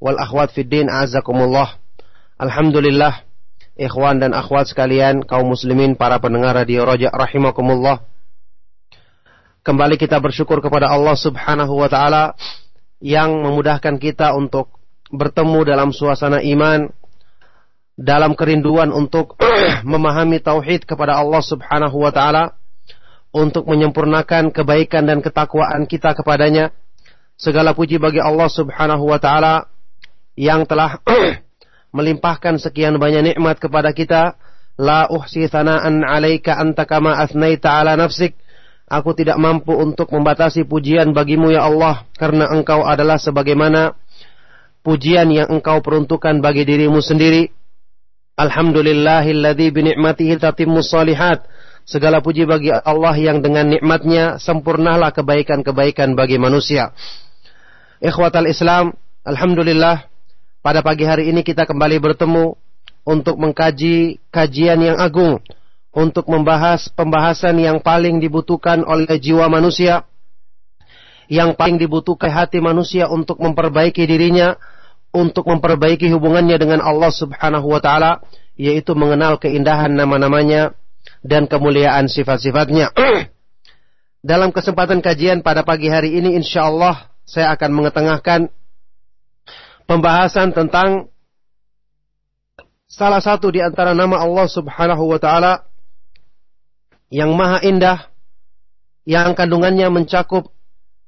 wal akhwat fiddin azakumullah. Alhamdulillah ikhwan dan akhwat sekalian kaum muslimin para pendengar radio Roja rahimakumullah. Kembali kita bersyukur kepada Allah Subhanahu wa taala yang memudahkan kita untuk bertemu dalam suasana iman dalam kerinduan untuk memahami tauhid kepada Allah Subhanahu wa taala untuk menyempurnakan kebaikan dan ketakwaan kita kepadanya. Segala puji bagi Allah Subhanahu wa taala yang telah melimpahkan sekian banyak nikmat kepada kita. La uhsi thana'an 'alaika anta kama asnaita 'ala nafsik. Aku tidak mampu untuk membatasi pujian bagimu ya Allah karena engkau adalah sebagaimana pujian yang engkau peruntukkan bagi dirimu sendiri. Alhamdulillahilladzi bi ni'matihi tatimmus salihat. Segala puji bagi Allah yang dengan nikmatnya sempurnalah kebaikan-kebaikan bagi manusia. Ikhwatal Islam, Alhamdulillah pada pagi hari ini kita kembali bertemu untuk mengkaji kajian yang agung, untuk membahas pembahasan yang paling dibutuhkan oleh jiwa manusia, yang paling dibutuhkan hati manusia untuk memperbaiki dirinya, untuk memperbaiki hubungannya dengan Allah Subhanahu wa taala, yaitu mengenal keindahan nama-namanya dan kemuliaan sifat-sifatnya. Dalam kesempatan kajian pada pagi hari ini insya Allah saya akan mengetengahkan pembahasan tentang salah satu di antara nama Allah Subhanahu wa taala yang maha indah yang kandungannya mencakup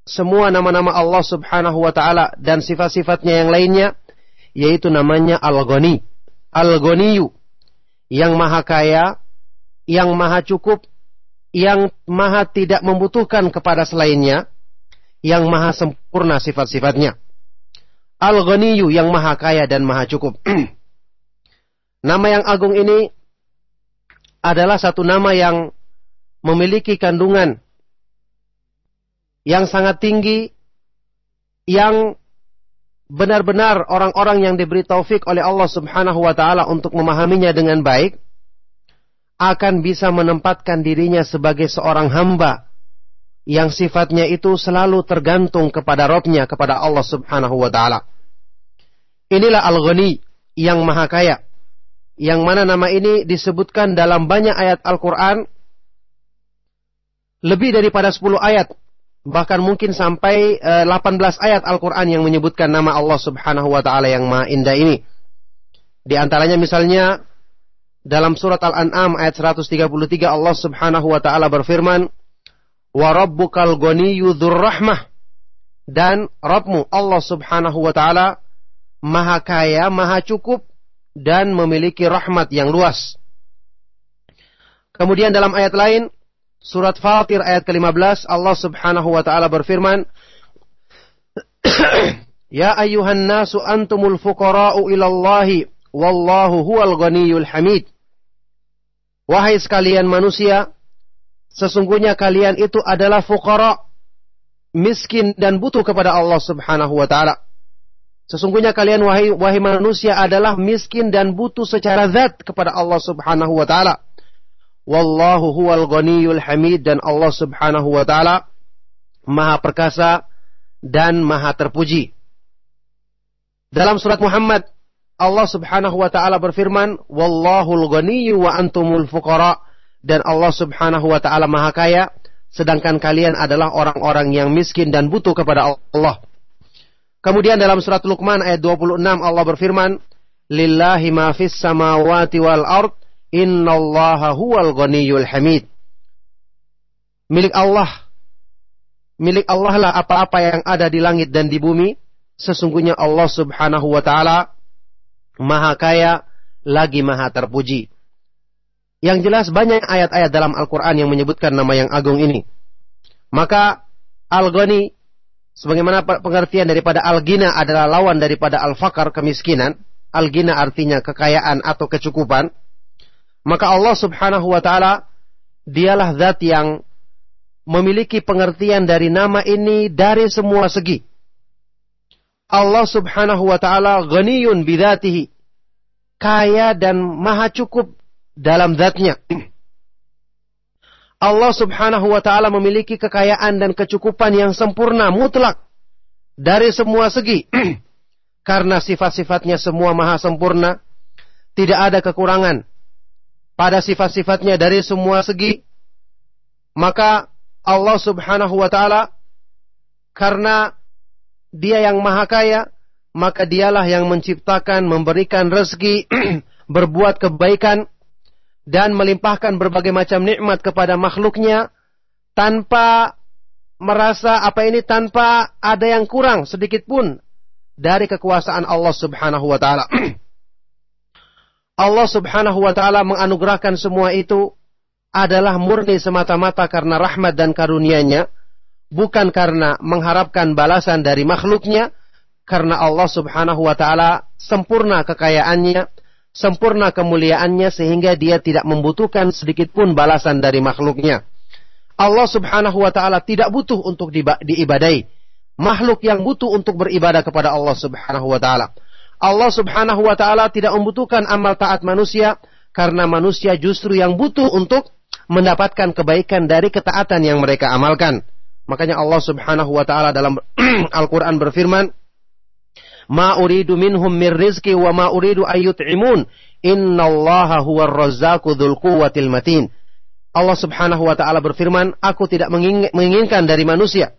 semua nama-nama Allah Subhanahu wa taala dan sifat-sifatnya yang lainnya yaitu namanya Al-Ghani. Al-Ghaniyu yang maha kaya, yang maha cukup, yang maha tidak membutuhkan kepada selainnya, yang maha sempurna sifat-sifatnya. Al-Ghaniyu yang maha kaya dan maha cukup. nama yang agung ini adalah satu nama yang memiliki kandungan yang sangat tinggi yang benar-benar orang-orang yang diberi taufik oleh Allah Subhanahu wa taala untuk memahaminya dengan baik akan bisa menempatkan dirinya sebagai seorang hamba yang sifatnya itu selalu tergantung kepada Robnya, kepada Allah Subhanahu wa Ta'ala. Inilah Al-Ghani yang maha kaya. Yang mana nama ini disebutkan dalam banyak ayat Al-Quran. Lebih daripada 10 ayat. Bahkan mungkin sampai 18 eh, ayat Al-Quran yang menyebutkan nama Allah subhanahu wa ta'ala yang maha indah ini. Di antaranya misalnya dalam surat Al-An'am ayat 133 Allah subhanahu wa ta'ala berfirman. Rabbukal ghaniyyu rahmah. Dan Rabbmu Allah subhanahu wa ta'ala maha kaya, maha cukup, dan memiliki rahmat yang luas. Kemudian dalam ayat lain, surat Fatir ayat ke-15, Allah subhanahu wa ta'ala berfirman, Ya ayuhan nasu antumul fuqara'u ilallahi, wallahu huwal ghaniyul hamid. Wahai sekalian manusia, sesungguhnya kalian itu adalah fuqara, miskin dan butuh kepada Allah subhanahu wa ta'ala. Sesungguhnya kalian wahai, wahai manusia adalah miskin dan butuh secara zat kepada Allah Subhanahu wa taala. Wallahu huwal ghaniyul hamid dan Allah Subhanahu wa taala maha perkasa dan maha terpuji. Dalam surat Muhammad Allah Subhanahu wa taala berfirman, "Wallahul ghaniyyu wa antumul fuqara." Dan Allah Subhanahu wa taala maha kaya sedangkan kalian adalah orang-orang yang miskin dan butuh kepada Allah. Kemudian dalam surat Luqman ayat 26 Allah berfirman, "Lillahi ma fis samawati wal ard, innallaha huwal ghaniyyul hamid." Milik Allah milik Allah lah apa-apa yang ada di langit dan di bumi. Sesungguhnya Allah Subhanahu wa taala Maha kaya lagi Maha terpuji. Yang jelas banyak ayat-ayat dalam Al-Qur'an yang menyebutkan nama yang agung ini. Maka Al-Ghani Sebagaimana pengertian daripada al-gina adalah lawan daripada al-fakar kemiskinan, al-gina artinya kekayaan atau kecukupan, maka Allah Subhanahu wa taala dialah zat yang memiliki pengertian dari nama ini dari semua segi. Allah Subhanahu wa taala ghaniyun bidzatihi, kaya dan maha cukup dalam zatnya. Allah Subhanahu wa taala memiliki kekayaan dan kecukupan yang sempurna mutlak dari semua segi. Karena sifat-sifatnya semua maha sempurna, tidak ada kekurangan pada sifat-sifatnya dari semua segi. Maka Allah Subhanahu wa taala karena Dia yang maha kaya, maka dialah yang menciptakan, memberikan rezeki, berbuat kebaikan dan melimpahkan berbagai macam nikmat kepada makhluknya tanpa merasa apa ini tanpa ada yang kurang sedikit pun dari kekuasaan Allah Subhanahu wa taala. Allah Subhanahu wa taala menganugerahkan semua itu adalah murni semata-mata karena rahmat dan karunia-Nya, bukan karena mengharapkan balasan dari makhluknya, karena Allah Subhanahu wa taala sempurna kekayaannya, sempurna kemuliaannya sehingga dia tidak membutuhkan sedikit pun balasan dari makhluknya. Allah Subhanahu wa taala tidak butuh untuk diibadai. Makhluk yang butuh untuk beribadah kepada Allah Subhanahu wa taala. Allah Subhanahu wa taala tidak membutuhkan amal taat manusia karena manusia justru yang butuh untuk mendapatkan kebaikan dari ketaatan yang mereka amalkan. Makanya Allah Subhanahu wa taala dalam Al-Qur'an berfirman, Ma uridu minhum min rizki wa ma uridu ayyut'imun. Innallaha huwar razzaqu dzul quwwatil matin. Allah Subhanahu wa taala berfirman, "Aku tidak menginginkan dari manusia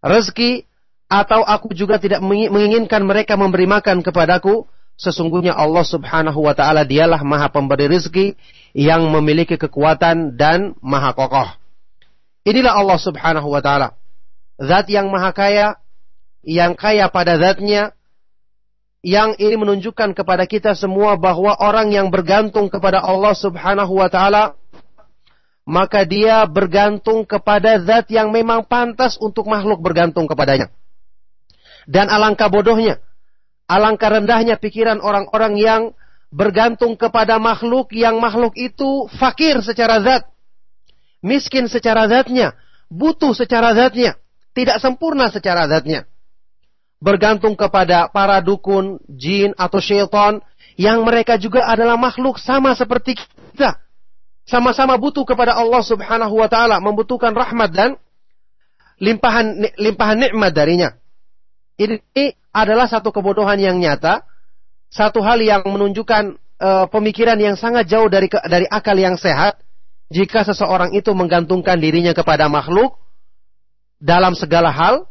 rezeki atau aku juga tidak menginginkan mereka memberi makan kepadaku. Sesungguhnya Allah Subhanahu wa taala dialah Maha Pemberi rezeki yang memiliki kekuatan dan Maha Kokoh." Inilah Allah Subhanahu wa taala. Zat yang Maha Kaya yang kaya pada zatnya, yang ini menunjukkan kepada kita semua bahwa orang yang bergantung kepada Allah Subhanahu wa taala maka dia bergantung kepada zat yang memang pantas untuk makhluk bergantung kepadanya. Dan alangkah bodohnya, alangkah rendahnya pikiran orang-orang yang bergantung kepada makhluk yang makhluk itu fakir secara zat, miskin secara zatnya, butuh secara zatnya, tidak sempurna secara zatnya bergantung kepada para dukun, jin atau syaitan yang mereka juga adalah makhluk sama seperti kita. Sama-sama butuh kepada Allah Subhanahu wa taala, membutuhkan rahmat dan limpahan limpahan nikmat darinya. Ini adalah satu kebodohan yang nyata, satu hal yang menunjukkan uh, pemikiran yang sangat jauh dari dari akal yang sehat jika seseorang itu menggantungkan dirinya kepada makhluk dalam segala hal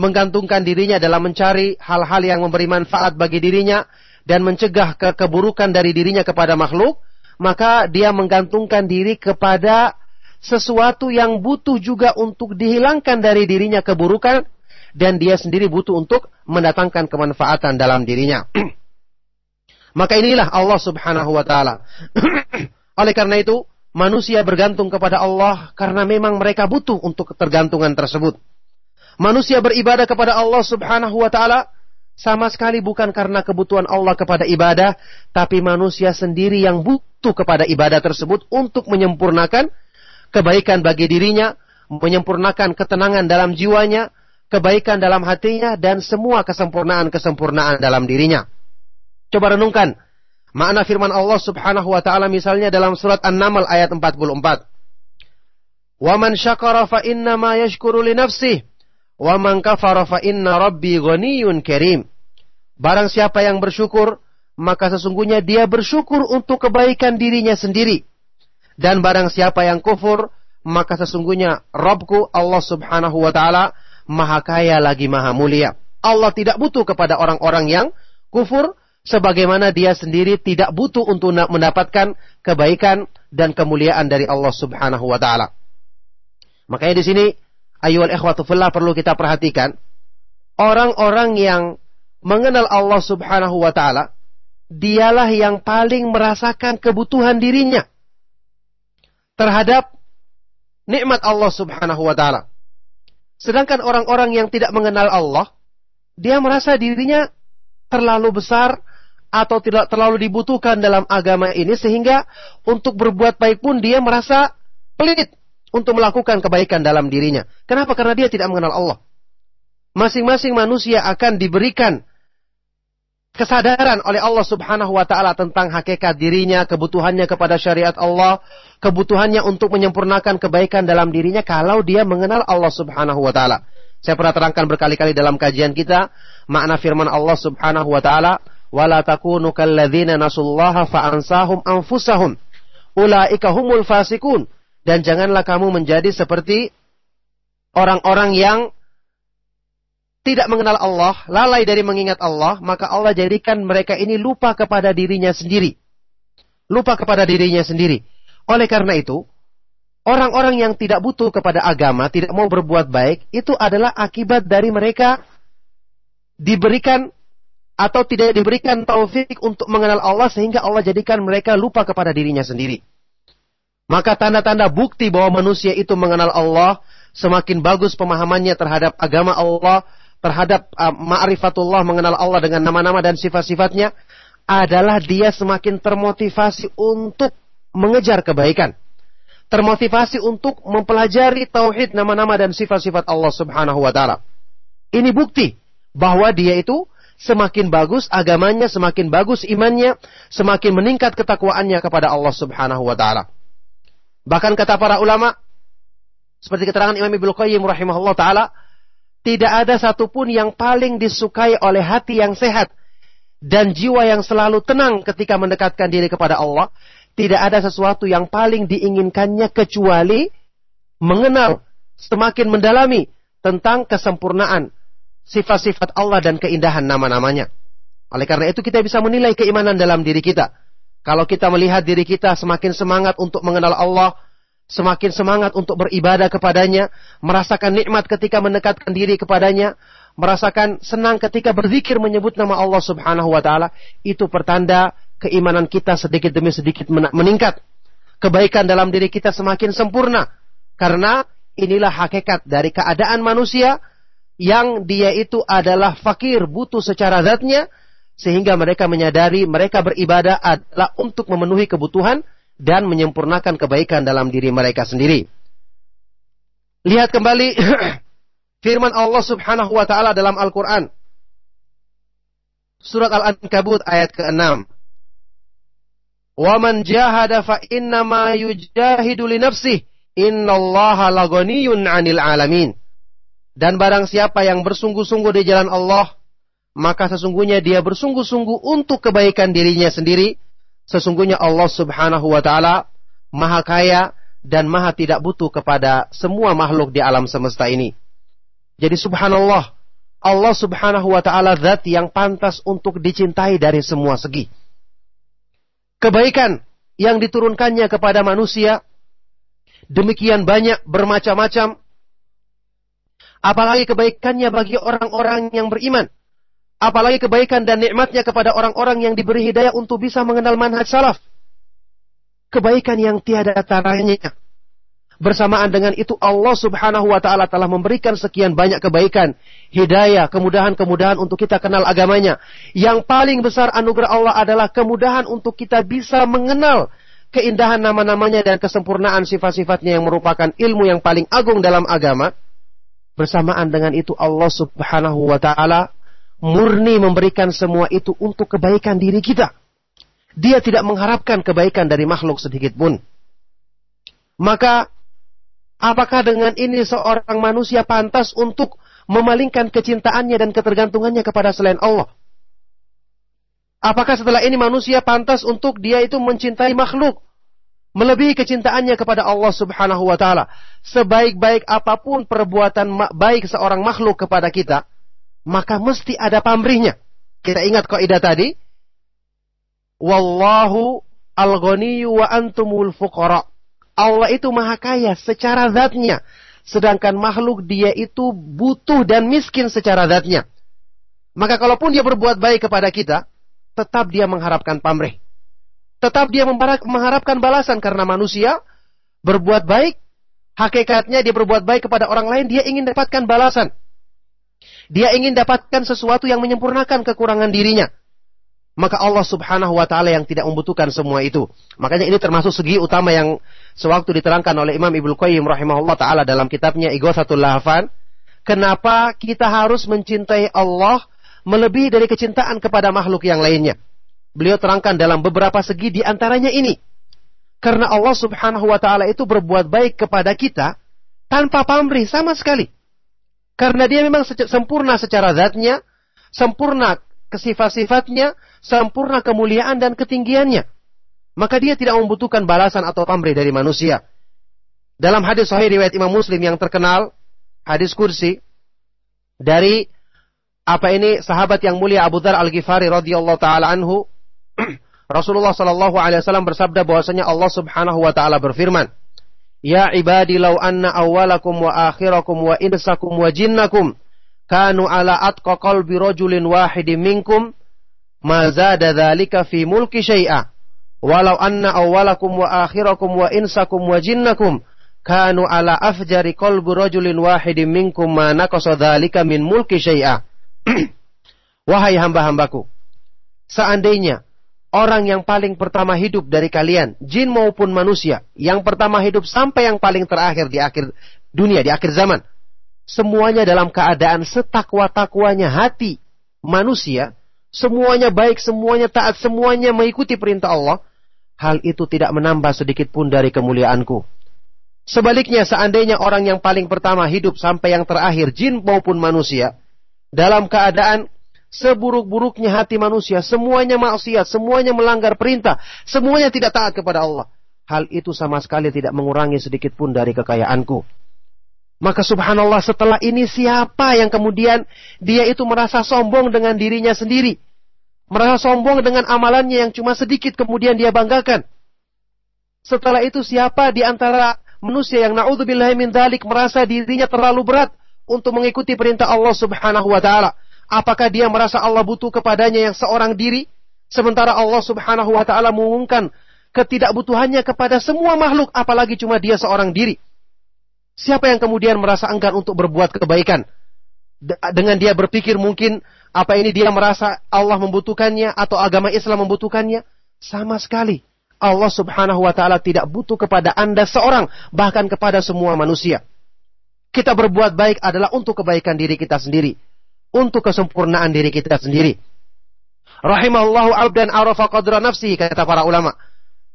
menggantungkan dirinya dalam mencari hal-hal yang memberi manfaat bagi dirinya dan mencegah ke keburukan dari dirinya kepada makhluk, maka dia menggantungkan diri kepada sesuatu yang butuh juga untuk dihilangkan dari dirinya keburukan dan dia sendiri butuh untuk mendatangkan kemanfaatan dalam dirinya. maka inilah Allah Subhanahu wa taala. Oleh karena itu, manusia bergantung kepada Allah karena memang mereka butuh untuk ketergantungan tersebut manusia beribadah kepada Allah Subhanahu wa taala sama sekali bukan karena kebutuhan Allah kepada ibadah, tapi manusia sendiri yang butuh kepada ibadah tersebut untuk menyempurnakan kebaikan bagi dirinya, menyempurnakan ketenangan dalam jiwanya, kebaikan dalam hatinya dan semua kesempurnaan-kesempurnaan dalam dirinya. Coba renungkan makna firman Allah Subhanahu wa taala misalnya dalam surat An-Naml ayat 44. "Wa man syakara fa wa man kafara fa inna rabbi ghaniyyun karim." Barang siapa yang bersyukur, maka sesungguhnya dia bersyukur untuk kebaikan dirinya sendiri. Dan barang siapa yang kufur, maka sesungguhnya Rabbku Allah Subhanahu wa taala maha kaya lagi maha mulia. Allah tidak butuh kepada orang-orang yang kufur sebagaimana dia sendiri tidak butuh untuk mendapatkan kebaikan dan kemuliaan dari Allah Subhanahu wa taala. Makanya di sini ayyuhal ikhwatu fillah perlu kita perhatikan orang-orang yang mengenal Allah Subhanahu wa taala dialah yang paling merasakan kebutuhan dirinya terhadap nikmat Allah Subhanahu wa taala. Sedangkan orang-orang yang tidak mengenal Allah, dia merasa dirinya terlalu besar atau tidak terlalu dibutuhkan dalam agama ini sehingga untuk berbuat baik pun dia merasa pelit untuk melakukan kebaikan dalam dirinya. Kenapa? Karena dia tidak mengenal Allah. Masing-masing manusia akan diberikan kesadaran oleh Allah Subhanahu wa taala tentang hakikat dirinya, kebutuhannya kepada syariat Allah, kebutuhannya untuk menyempurnakan kebaikan dalam dirinya kalau dia mengenal Allah Subhanahu wa taala. Saya pernah terangkan berkali-kali dalam kajian kita makna firman Allah Subhanahu wa taala, "Wala takunu kalladzina nasullaha fa'ansahum anfusahum." Ulaika humul fasikun. Dan janganlah kamu menjadi seperti orang-orang yang tidak mengenal Allah, lalai dari mengingat Allah, maka Allah jadikan mereka ini lupa kepada dirinya sendiri. Lupa kepada dirinya sendiri. Oleh karena itu, orang-orang yang tidak butuh kepada agama, tidak mau berbuat baik, itu adalah akibat dari mereka diberikan atau tidak diberikan taufik untuk mengenal Allah sehingga Allah jadikan mereka lupa kepada dirinya sendiri. Maka tanda-tanda bukti bahwa manusia itu mengenal Allah semakin bagus pemahamannya terhadap agama Allah, terhadap uh, ma'rifatullah mengenal Allah dengan nama-nama dan sifat-sifatnya adalah dia semakin termotivasi untuk mengejar kebaikan. Termotivasi untuk mempelajari tauhid nama-nama dan sifat-sifat Allah Subhanahu wa taala. Ini bukti bahwa dia itu semakin bagus agamanya, semakin bagus imannya, semakin meningkat ketakwaannya kepada Allah Subhanahu wa taala. Bahkan kata para ulama seperti keterangan Imam Ibnu Qayyim rahimahullah taala, tidak ada satupun yang paling disukai oleh hati yang sehat dan jiwa yang selalu tenang ketika mendekatkan diri kepada Allah tidak ada sesuatu yang paling diinginkannya kecuali mengenal semakin mendalami tentang kesempurnaan sifat-sifat Allah dan keindahan nama-namanya. Oleh karena itu kita bisa menilai keimanan dalam diri kita. Kalau kita melihat diri kita semakin semangat untuk mengenal Allah, semakin semangat untuk beribadah kepadanya, merasakan nikmat ketika mendekatkan diri kepadanya, merasakan senang ketika berzikir menyebut nama Allah Subhanahu wa taala, itu pertanda keimanan kita sedikit demi sedikit meningkat. Kebaikan dalam diri kita semakin sempurna. Karena inilah hakikat dari keadaan manusia yang dia itu adalah fakir, butuh secara zatnya, sehingga mereka menyadari mereka beribadah adalah untuk memenuhi kebutuhan dan menyempurnakan kebaikan dalam diri mereka sendiri. Lihat kembali firman Allah Subhanahu wa taala dalam Al-Qur'an. Surat Al-Ankabut ayat ke-6. Waman jahada fa inna ma yujahidu li nafsih. Innallaha laghaniyun 'anil alamin. Dan barang siapa yang bersungguh-sungguh di jalan Allah, maka sesungguhnya dia bersungguh-sungguh untuk kebaikan dirinya sendiri. Sesungguhnya Allah Subhanahu wa taala Maha Kaya dan Maha tidak butuh kepada semua makhluk di alam semesta ini. Jadi subhanallah, Allah Subhanahu wa taala zat yang pantas untuk dicintai dari semua segi kebaikan yang diturunkannya kepada manusia demikian banyak bermacam-macam apalagi kebaikannya bagi orang-orang yang beriman apalagi kebaikan dan nikmatnya kepada orang-orang yang diberi hidayah untuk bisa mengenal manhaj salaf kebaikan yang tiada taranya Bersamaan dengan itu Allah subhanahu wa ta'ala telah memberikan sekian banyak kebaikan, hidayah, kemudahan-kemudahan untuk kita kenal agamanya. Yang paling besar anugerah Allah adalah kemudahan untuk kita bisa mengenal keindahan nama-namanya dan kesempurnaan sifat-sifatnya yang merupakan ilmu yang paling agung dalam agama. Bersamaan dengan itu Allah Subhanahu wa taala murni memberikan semua itu untuk kebaikan diri kita. Dia tidak mengharapkan kebaikan dari makhluk sedikit pun. Maka apakah dengan ini seorang manusia pantas untuk memalingkan kecintaannya dan ketergantungannya kepada selain Allah? Apakah setelah ini manusia pantas untuk dia itu mencintai makhluk melebihi kecintaannya kepada Allah Subhanahu wa taala. Sebaik-baik apa pun perbuatan baik seorang makhluk kepada kita, maka mesti ada pamrihnya. Kita ingat kaidah tadi, wallahu al-ghaniyyu wa antumul fuqara. Allah itu maha kaya secara zatnya, sedangkan makhluk dia itu butuh dan miskin secara zatnya. Maka kalaupun dia berbuat baik kepada kita, tetap dia mengharapkan pamrih. Tetap dia mengharapkan balasan karena manusia berbuat baik, hakikatnya dia berbuat baik kepada orang lain, dia ingin dapatkan balasan. Dia ingin dapatkan sesuatu yang menyempurnakan kekurangan dirinya. Maka Allah subhanahu wa ta'ala yang tidak membutuhkan semua itu. Makanya ini termasuk segi utama yang sewaktu diterangkan oleh Imam Ibnu Qayyim rahimahullah ta'ala dalam kitabnya Ighathatul Lahafan. Kenapa kita harus mencintai Allah melebihi dari kecintaan kepada makhluk yang lainnya. Beliau terangkan dalam beberapa segi di antaranya ini. Karena Allah Subhanahu wa taala itu berbuat baik kepada kita tanpa pamrih sama sekali. Karena dia memang sempurna secara zatnya, sempurna kesifat-sifatnya, sempurna kemuliaan dan ketinggiannya. Maka dia tidak membutuhkan balasan atau pamrih dari manusia. Dalam hadis sahih riwayat Imam Muslim yang terkenal, hadis kursi dari apa ini sahabat yang mulia Abu Dhar Al-Ghifari radhiyallahu taala anhu Rasulullah Shallallahu Alaihi Wasallam bersabda bahwasanya Allah Subhanahu Wa Taala berfirman, Ya ibadi law anna awalakum wa akhirakum wa insakum wa jinnakum kanu ala atqa qalbi rajulin wahidin minkum ma zada dzalika fi mulki syai'a walau anna awalakum wa akhirakum wa insakum wa jinnakum kanu ala afjari qalbi rajulin wahidin minkum ma naqasa dzalika min mulki syai'a wahai hamba-hambaku seandainya orang yang paling pertama hidup dari kalian, jin maupun manusia, yang pertama hidup sampai yang paling terakhir di akhir dunia, di akhir zaman. Semuanya dalam keadaan setakwa-takwanya hati manusia, semuanya baik, semuanya taat, semuanya mengikuti perintah Allah. Hal itu tidak menambah sedikit pun dari kemuliaanku. Sebaliknya, seandainya orang yang paling pertama hidup sampai yang terakhir, jin maupun manusia, dalam keadaan seburuk-buruknya hati manusia, semuanya maksiat, semuanya melanggar perintah, semuanya tidak taat kepada Allah. Hal itu sama sekali tidak mengurangi sedikit pun dari kekayaanku. Maka subhanallah setelah ini siapa yang kemudian dia itu merasa sombong dengan dirinya sendiri. Merasa sombong dengan amalannya yang cuma sedikit kemudian dia banggakan. Setelah itu siapa di antara manusia yang na'udzubillahi min dalik merasa dirinya terlalu berat untuk mengikuti perintah Allah subhanahu wa ta'ala. Apakah dia merasa Allah butuh kepadanya yang seorang diri? Sementara Allah subhanahu wa ta'ala mengumumkan ketidakbutuhannya kepada semua makhluk, apalagi cuma dia seorang diri. Siapa yang kemudian merasa enggan untuk berbuat kebaikan? Dengan dia berpikir mungkin apa ini dia merasa Allah membutuhkannya atau agama Islam membutuhkannya? Sama sekali. Allah subhanahu wa ta'ala tidak butuh kepada anda seorang, bahkan kepada semua manusia. Kita berbuat baik adalah untuk kebaikan diri kita sendiri untuk kesempurnaan diri kita sendiri. Rahimallahu abdan arafa qadra nafsi kata para ulama.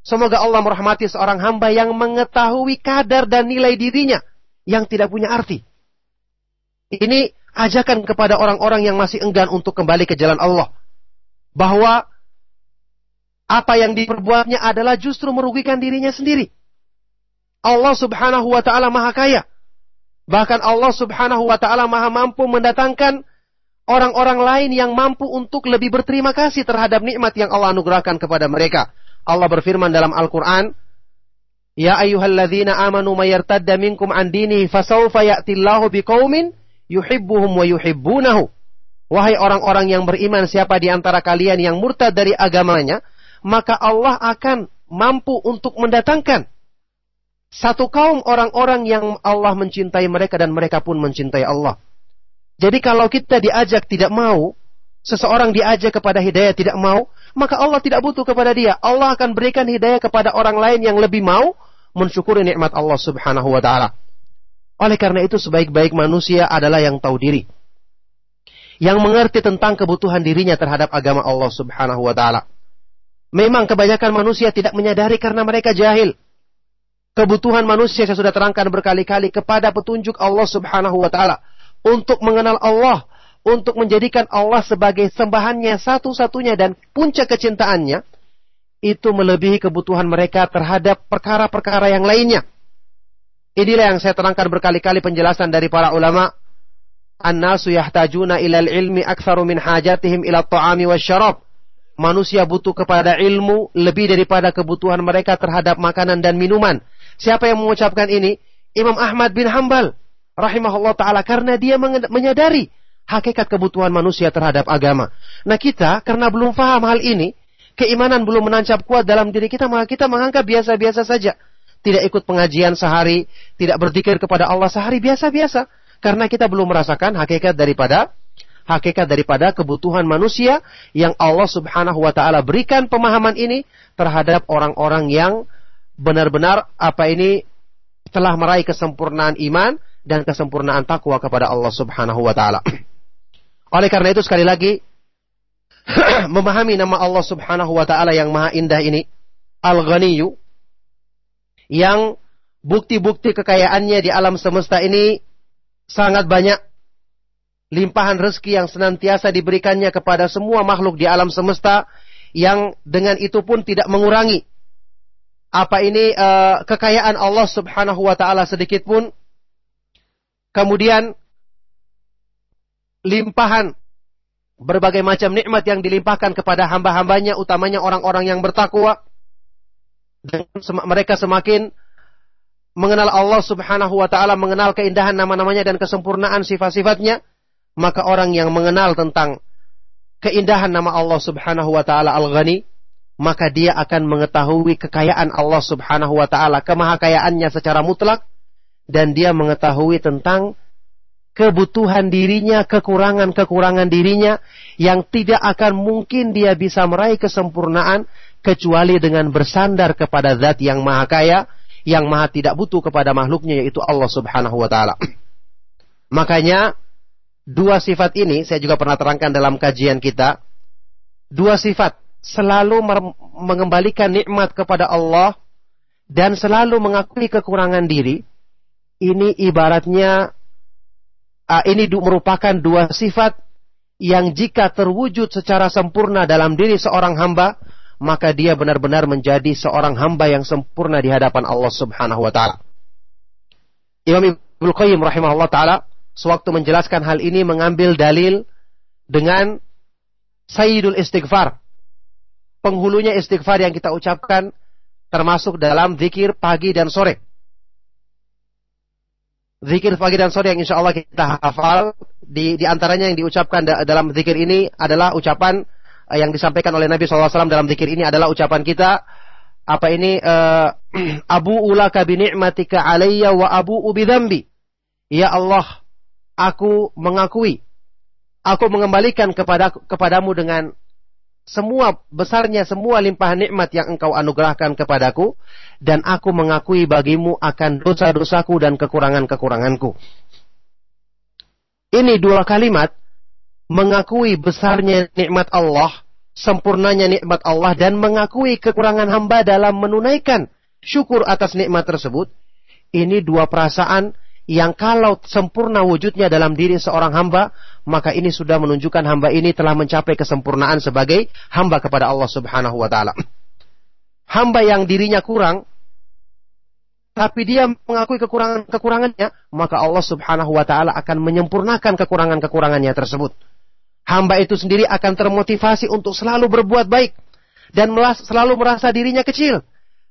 Semoga Allah merahmati seorang hamba yang mengetahui kadar dan nilai dirinya yang tidak punya arti. Ini ajakan kepada orang-orang yang masih enggan untuk kembali ke jalan Allah. Bahwa apa yang diperbuatnya adalah justru merugikan dirinya sendiri. Allah subhanahu wa ta'ala maha kaya. Bahkan Allah subhanahu wa ta'ala maha mampu mendatangkan orang-orang lain yang mampu untuk lebih berterima kasih terhadap nikmat yang Allah anugerahkan kepada mereka. Allah berfirman dalam Al-Quran, Ya ayyuhalladzina amanu mayartadda minkum an dini fasawfa ya'tillahu biqaumin yuhibbuhum wa yuhibbunahu. Wahai orang-orang yang beriman siapa di antara kalian yang murtad dari agamanya, maka Allah akan mampu untuk mendatangkan satu kaum orang-orang yang Allah mencintai mereka dan mereka pun mencintai Allah. Jadi kalau kita diajak tidak mau, seseorang diajak kepada hidayah tidak mau, maka Allah tidak butuh kepada dia. Allah akan berikan hidayah kepada orang lain yang lebih mau mensyukuri nikmat Allah Subhanahu wa taala. Oleh karena itu sebaik-baik manusia adalah yang tahu diri. Yang mengerti tentang kebutuhan dirinya terhadap agama Allah Subhanahu wa taala. Memang kebanyakan manusia tidak menyadari karena mereka jahil. Kebutuhan manusia saya sudah terangkan berkali-kali kepada petunjuk Allah Subhanahu wa taala untuk mengenal Allah, untuk menjadikan Allah sebagai sembahannya satu-satunya dan puncak kecintaannya itu melebihi kebutuhan mereka terhadap perkara-perkara yang lainnya. Inilah yang saya terangkan berkali-kali penjelasan dari para ulama. An-nasu yahtajuna ilal ilmi aktsaru min hajatihim ila ta'ami wasyarab. Manusia butuh kepada ilmu lebih daripada kebutuhan mereka terhadap makanan dan minuman. Siapa yang mengucapkan ini? Imam Ahmad bin Hambal rahimahullah taala karena dia menyadari hakikat kebutuhan manusia terhadap agama. Nah, kita karena belum paham hal ini, keimanan belum menancap kuat dalam diri kita, maka kita menganggap biasa-biasa saja tidak ikut pengajian sehari, tidak berzikir kepada Allah sehari biasa-biasa karena kita belum merasakan hakikat daripada hakikat daripada kebutuhan manusia yang Allah Subhanahu wa taala berikan pemahaman ini terhadap orang-orang yang benar-benar apa ini telah meraih kesempurnaan iman dan kesempurnaan takwa kepada Allah Subhanahu wa taala. Oleh karena itu sekali lagi memahami nama Allah Subhanahu wa taala yang maha indah ini Al-Ghaniyyu yang bukti-bukti kekayaannya di alam semesta ini sangat banyak. Limpahan rezeki yang senantiasa diberikannya kepada semua makhluk di alam semesta yang dengan itu pun tidak mengurangi apa ini uh, kekayaan Allah Subhanahu wa taala sedikit pun. Kemudian limpahan berbagai macam nikmat yang dilimpahkan kepada hamba-hambanya utamanya orang-orang yang bertakwa. Dan mereka semakin mengenal Allah Subhanahu wa taala, mengenal keindahan nama-namanya dan kesempurnaan sifat-sifatnya, maka orang yang mengenal tentang keindahan nama Allah Subhanahu wa taala Al-Ghani, maka dia akan mengetahui kekayaan Allah Subhanahu wa taala, kemahakayaannya secara mutlak dan dia mengetahui tentang kebutuhan dirinya, kekurangan-kekurangan dirinya yang tidak akan mungkin dia bisa meraih kesempurnaan kecuali dengan bersandar kepada zat yang maha kaya, yang maha tidak butuh kepada makhluknya yaitu Allah Subhanahu wa taala. Makanya dua sifat ini saya juga pernah terangkan dalam kajian kita. Dua sifat selalu mengembalikan nikmat kepada Allah dan selalu mengakui kekurangan diri. Ini ibaratnya uh, ini merupakan dua sifat yang jika terwujud secara sempurna dalam diri seorang hamba, maka dia benar-benar menjadi seorang hamba yang sempurna di hadapan Allah Subhanahu wa taala. Imam Ibnu Qayyim rahimahullah taala sewaktu menjelaskan hal ini mengambil dalil dengan Sayyidul Istighfar. Penghulunya istighfar yang kita ucapkan termasuk dalam zikir pagi dan sore. Zikir pagi dan sore yang insya Allah kita hafal di, di antaranya yang diucapkan dalam zikir ini adalah ucapan Eh, yang disampaikan oleh Nabi SAW dalam zikir ini adalah ucapan kita apa ini uh, Abu ulaka bi ni'matika alayya wa abu ubidambi. Ya Allah, aku mengakui aku mengembalikan kepada kepadamu dengan semua besarnya semua limpahan nikmat yang engkau anugerahkan kepadaku dan aku mengakui bagimu akan dosa-dosaku dan kekurangan-kekuranganku. Ini dua kalimat mengakui besarnya nikmat Allah, sempurnanya nikmat Allah dan mengakui kekurangan hamba dalam menunaikan syukur atas nikmat tersebut, ini dua perasaan yang kalau sempurna wujudnya dalam diri seorang hamba, maka ini sudah menunjukkan hamba ini telah mencapai kesempurnaan sebagai hamba kepada Allah Subhanahu wa taala. Hamba yang dirinya kurang tapi dia mengakui kekurangan-kekurangannya, maka Allah Subhanahu wa taala akan menyempurnakan kekurangan-kekurangannya tersebut hamba itu sendiri akan termotivasi untuk selalu berbuat baik dan selalu merasa dirinya kecil,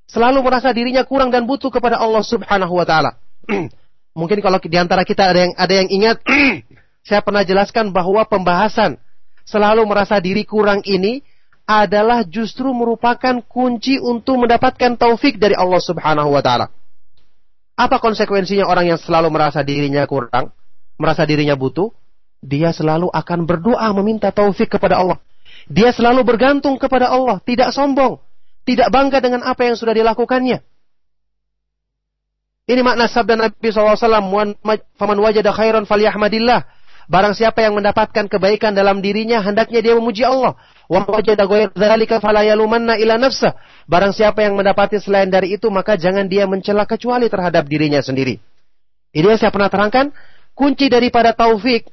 selalu merasa dirinya kurang dan butuh kepada Allah Subhanahu wa taala. Mungkin kalau di antara kita ada yang ada yang ingat saya pernah jelaskan bahwa pembahasan selalu merasa diri kurang ini adalah justru merupakan kunci untuk mendapatkan taufik dari Allah Subhanahu wa taala. Apa konsekuensinya orang yang selalu merasa dirinya kurang, merasa dirinya butuh? dia selalu akan berdoa meminta taufik kepada Allah. Dia selalu bergantung kepada Allah, tidak sombong, tidak bangga dengan apa yang sudah dilakukannya. Ini makna sabda Nabi SAW, "Faman wajada khairan falyahmadillah." Barang siapa yang mendapatkan kebaikan dalam dirinya, hendaknya dia memuji Allah. Wa wajada ghayra dzalika fala yalumanna ila nafsah. Barang siapa yang mendapati selain dari itu, maka jangan dia mencela kecuali terhadap dirinya sendiri. Ini yang saya pernah terangkan, kunci daripada taufik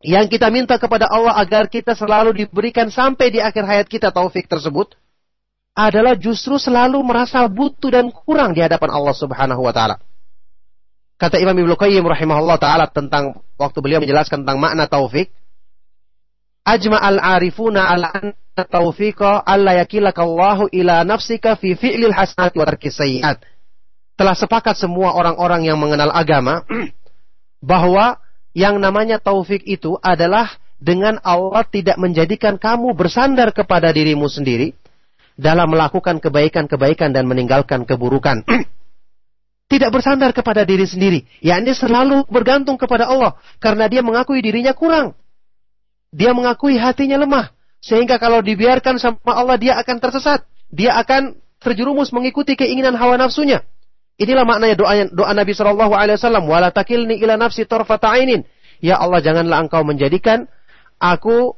yang kita minta kepada Allah agar kita selalu diberikan sampai di akhir hayat kita taufik tersebut adalah justru selalu merasa butuh dan kurang di hadapan Allah Subhanahu wa taala. Kata Imam Ibnu Qayyim rahimahullah taala tentang waktu beliau menjelaskan tentang makna taufik, ajma al-arifuna ala anna taufiqa alla yakilaka Allahu ila nafsika fi fi'lil hasanati wa tarkis sayyi'at. Telah sepakat semua orang-orang yang mengenal agama bahwa yang namanya taufik itu adalah dengan Allah tidak menjadikan kamu bersandar kepada dirimu sendiri dalam melakukan kebaikan-kebaikan dan meninggalkan keburukan. tidak bersandar kepada diri sendiri. Ya, dia selalu bergantung kepada Allah karena dia mengakui dirinya kurang. Dia mengakui hatinya lemah sehingga kalau dibiarkan sama Allah dia akan tersesat. Dia akan terjerumus mengikuti keinginan hawa nafsunya. Inilah maknanya doa doa Nabi Shallallahu Alaihi Wasallam. Wala takilni ila nafsi torfata'inin. Ya Allah janganlah engkau menjadikan aku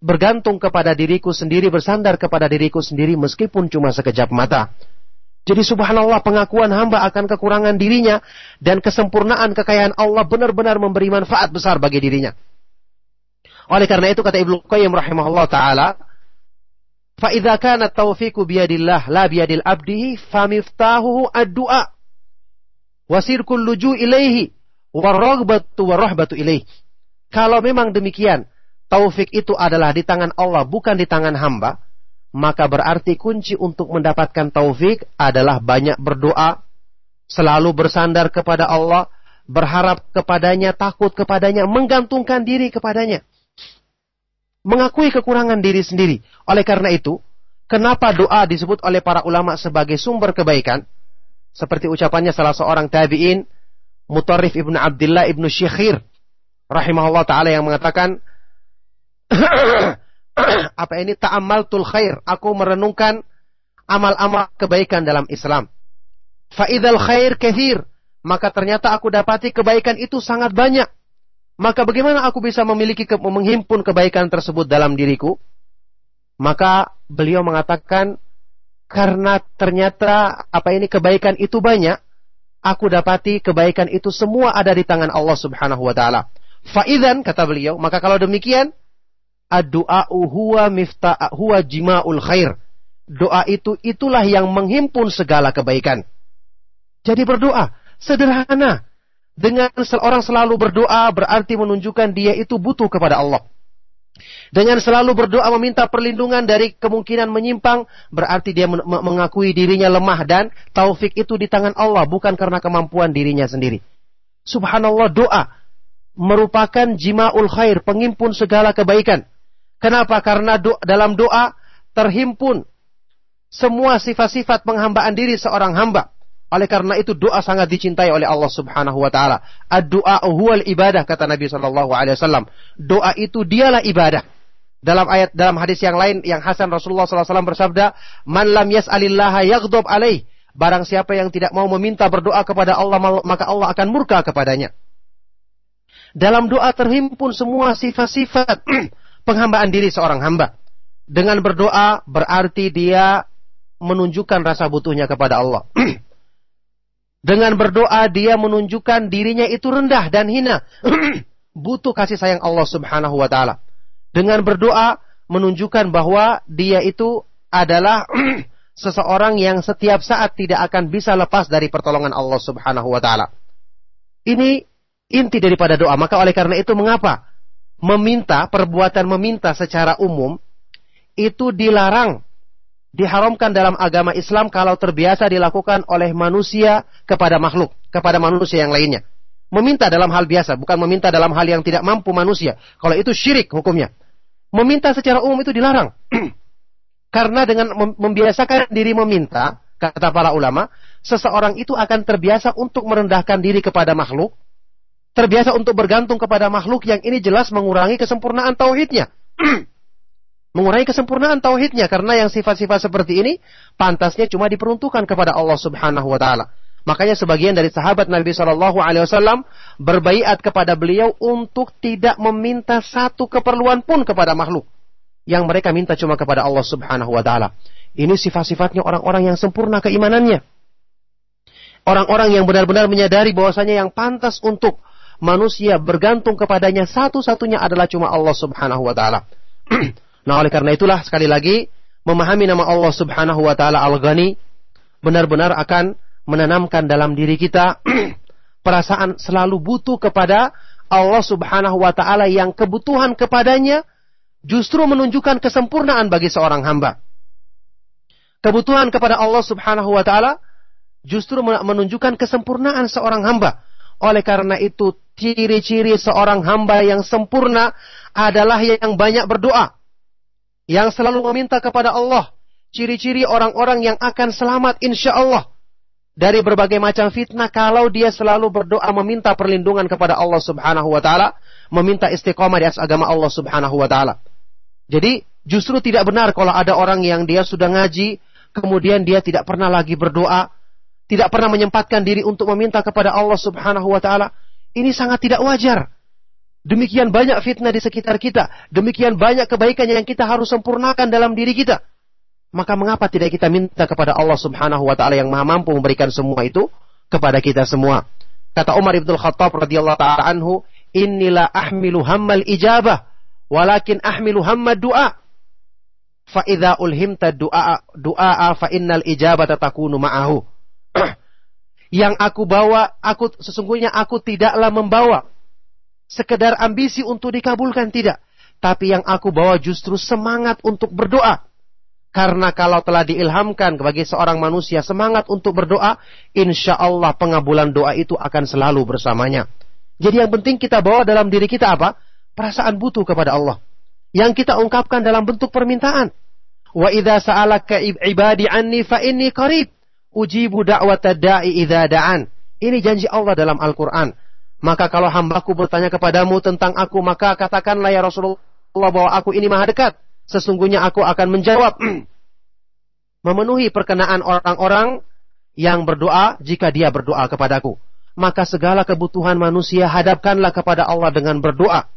bergantung kepada diriku sendiri, bersandar kepada diriku sendiri meskipun cuma sekejap mata. Jadi subhanallah pengakuan hamba akan kekurangan dirinya dan kesempurnaan kekayaan Allah benar-benar memberi manfaat besar bagi dirinya. Oleh karena itu kata Ibnu Qayyim rahimahullah taala, "Fa idza kana taufiqu biyadillah la biyadil abdihi famiftahuhu ad-du'a." Wasirkul luju ilaihi waraghbatu warahbatu ilaihi. Kalau memang demikian, taufik itu adalah di tangan Allah bukan di tangan hamba, maka berarti kunci untuk mendapatkan taufik adalah banyak berdoa, selalu bersandar kepada Allah, berharap kepadanya, takut kepadanya, menggantungkan diri kepadanya. Mengakui kekurangan diri sendiri. Oleh karena itu, kenapa doa disebut oleh para ulama sebagai sumber kebaikan? Seperti ucapannya salah seorang tabi'in, Mutarrif ibnu Abdullah ibnu Syekhir, rahimahullah ta'ala yang mengatakan, apa ini ta'ammaltul khair. Aku merenungkan amal-amal kebaikan dalam Islam. Fa'idhal khair kathir. Maka ternyata aku dapati kebaikan itu sangat banyak. Maka bagaimana aku bisa memiliki ke, menghimpun kebaikan tersebut dalam diriku? Maka beliau mengatakan karena ternyata apa ini kebaikan itu banyak, aku dapati kebaikan itu semua ada di tangan Allah Subhanahu wa taala. Faidan kata beliau, maka kalau demikian Ad-du'a huwa mifta huwa jima'ul khair. Doa itu itulah yang menghimpun segala kebaikan. Jadi berdoa sederhana. Dengan seorang selalu berdoa berarti menunjukkan dia itu butuh kepada Allah. Dengan selalu berdoa meminta perlindungan dari kemungkinan menyimpang, berarti dia mengakui dirinya lemah dan taufik itu di tangan Allah, bukan karena kemampuan dirinya sendiri. Subhanallah doa merupakan jima'ul khair, pengimpun segala kebaikan. Kenapa? Karena do dalam doa terhimpun semua sifat-sifat penghambaan diri seorang hamba. Oleh karena itu doa sangat dicintai oleh Allah Subhanahu wa taala. Ad-du'a huwal ibadah kata Nabi sallallahu alaihi wasallam. Doa itu dialah ibadah. Dalam ayat dalam hadis yang lain yang Hasan Rasulullah SAW bersabda, "Man lam yas'alillaha yaghdab alaih." Barang siapa yang tidak mau meminta berdoa kepada Allah maka Allah akan murka kepadanya. Dalam doa terhimpun semua sifat-sifat penghambaan diri seorang hamba. Dengan berdoa berarti dia menunjukkan rasa butuhnya kepada Allah. Dengan berdoa dia menunjukkan dirinya itu rendah dan hina. Butuh kasih sayang Allah Subhanahu wa taala. Dengan berdoa menunjukkan bahwa dia itu adalah seseorang yang setiap saat tidak akan bisa lepas dari pertolongan Allah Subhanahu wa taala. Ini inti daripada doa. Maka oleh karena itu mengapa meminta, perbuatan meminta secara umum itu dilarang, diharamkan dalam agama Islam kalau terbiasa dilakukan oleh manusia kepada makhluk, kepada manusia yang lainnya. Meminta dalam hal biasa, bukan meminta dalam hal yang tidak mampu manusia. Kalau itu syirik hukumnya. Meminta secara umum itu dilarang. Karena dengan membiasakan diri meminta, kata para ulama, seseorang itu akan terbiasa untuk merendahkan diri kepada makhluk, terbiasa untuk bergantung kepada makhluk yang ini jelas mengurangi kesempurnaan tauhidnya. mengurangi kesempurnaan tauhidnya karena yang sifat-sifat seperti ini pantasnya cuma diperuntukkan kepada Allah Subhanahu wa taala. Makanya sebagian dari sahabat Nabi Shallallahu Alaihi Wasallam berbaiat kepada beliau untuk tidak meminta satu keperluan pun kepada makhluk. Yang mereka minta cuma kepada Allah Subhanahu Wa Taala. Ini sifat-sifatnya orang-orang yang sempurna keimanannya. Orang-orang yang benar-benar menyadari bahwasanya yang pantas untuk manusia bergantung kepadanya satu-satunya adalah cuma Allah Subhanahu Wa Taala. nah oleh karena itulah sekali lagi memahami nama Allah Subhanahu Wa Taala Al-Ghani benar-benar akan menanamkan dalam diri kita perasaan selalu butuh kepada Allah Subhanahu wa taala yang kebutuhan kepadanya justru menunjukkan kesempurnaan bagi seorang hamba. Kebutuhan kepada Allah Subhanahu wa taala justru menunjukkan kesempurnaan seorang hamba. Oleh karena itu, ciri-ciri seorang hamba yang sempurna adalah yang banyak berdoa, yang selalu meminta kepada Allah. Ciri-ciri orang-orang yang akan selamat insya Allah dari berbagai macam fitnah kalau dia selalu berdoa meminta perlindungan kepada Allah Subhanahu wa taala, meminta istiqomah di atas agama Allah Subhanahu wa taala. Jadi justru tidak benar kalau ada orang yang dia sudah ngaji kemudian dia tidak pernah lagi berdoa, tidak pernah menyempatkan diri untuk meminta kepada Allah Subhanahu wa taala. Ini sangat tidak wajar. Demikian banyak fitnah di sekitar kita, demikian banyak kebaikan yang kita harus sempurnakan dalam diri kita. Maka mengapa tidak kita minta kepada Allah Subhanahu wa taala yang Maha mampu memberikan semua itu kepada kita semua? Kata Umar bin Khattab radhiyallahu taala anhu, "Inilah ahmilu hammal ijabah, walakin ahmilu hammad du'a." Fa idza ulhimta du'a du'a fa innal ijabata takunu ma'ahu. yang aku bawa, aku sesungguhnya aku tidaklah membawa sekedar ambisi untuk dikabulkan tidak, tapi yang aku bawa justru semangat untuk berdoa karena kalau telah diilhamkan bagi seorang manusia semangat untuk berdoa, insya Allah pengabulan doa itu akan selalu bersamanya. Jadi yang penting kita bawa dalam diri kita apa? Perasaan butuh kepada Allah. Yang kita ungkapkan dalam bentuk permintaan. Wa idza sa'alaka ibadi anni fa inni qarib. Ujibu da'wata da'i idza da'an. Ini janji Allah dalam Al-Quran. Maka kalau hambaku bertanya kepadamu tentang aku, maka katakanlah ya Rasulullah bahwa aku ini maha dekat sesungguhnya aku akan menjawab memenuhi perkenaan orang-orang yang berdoa jika dia berdoa kepadaku. Maka segala kebutuhan manusia hadapkanlah kepada Allah dengan berdoa.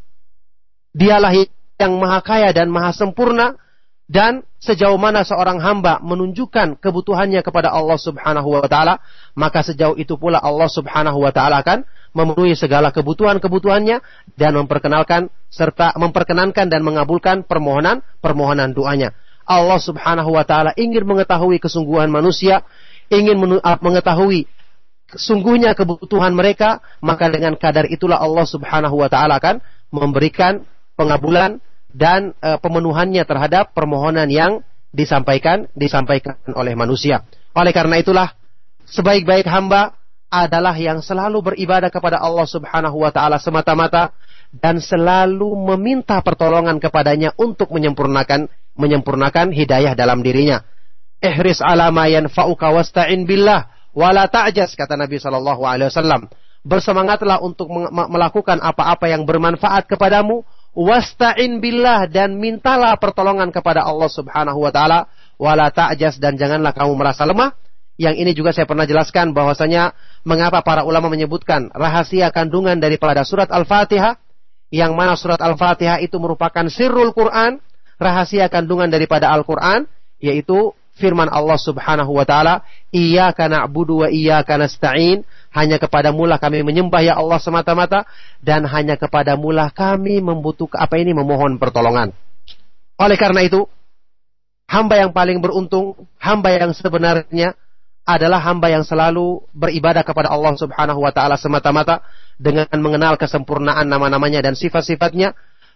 Dialah yang maha kaya dan maha sempurna dan sejauh mana seorang hamba menunjukkan kebutuhannya kepada Allah Subhanahu wa taala, maka sejauh itu pula Allah Subhanahu wa taala akan memenuhi segala kebutuhan-kebutuhannya dan memperkenalkan serta memperkenankan dan mengabulkan permohonan-permohonan doanya. Allah Subhanahu wa taala ingin mengetahui kesungguhan manusia, ingin mengetahui sungguhnya kebutuhan mereka, maka dengan kadar itulah Allah Subhanahu wa taala akan memberikan pengabulan dan e, pemenuhannya terhadap permohonan yang disampaikan disampaikan oleh manusia. Oleh karena itulah sebaik-baik hamba adalah yang selalu beribadah kepada Allah Subhanahu wa taala semata-mata dan selalu meminta pertolongan kepadanya untuk menyempurnakan menyempurnakan hidayah dalam dirinya. Ihris ala ma yanfa'uka wasta'in billah wala ta'jas kata Nabi sallallahu alaihi wasallam. Bersemangatlah untuk melakukan apa-apa yang bermanfaat kepadamu wasta'in billah dan mintalah pertolongan kepada Allah Subhanahu wa taala wala ta'jas dan janganlah kamu merasa lemah. Yang ini juga saya pernah jelaskan bahwasanya mengapa para ulama menyebutkan rahasia kandungan daripada surat Al-Fatihah yang mana surat Al-Fatihah itu merupakan sirrul Quran, rahasia kandungan daripada Al-Quran yaitu firman Allah Subhanahu wa taala, "Iyyaka na'budu wa iyyaka nasta'in." Hanya kepada mula kami menyembah ya Allah semata-mata dan hanya kepada mula kami membutuhkan apa ini memohon pertolongan. Oleh karena itu, hamba yang paling beruntung, hamba yang sebenarnya adalah hamba yang selalu beribadah kepada Allah Subhanahu wa taala semata-mata dengan mengenal kesempurnaan nama-namanya dan sifat-sifatnya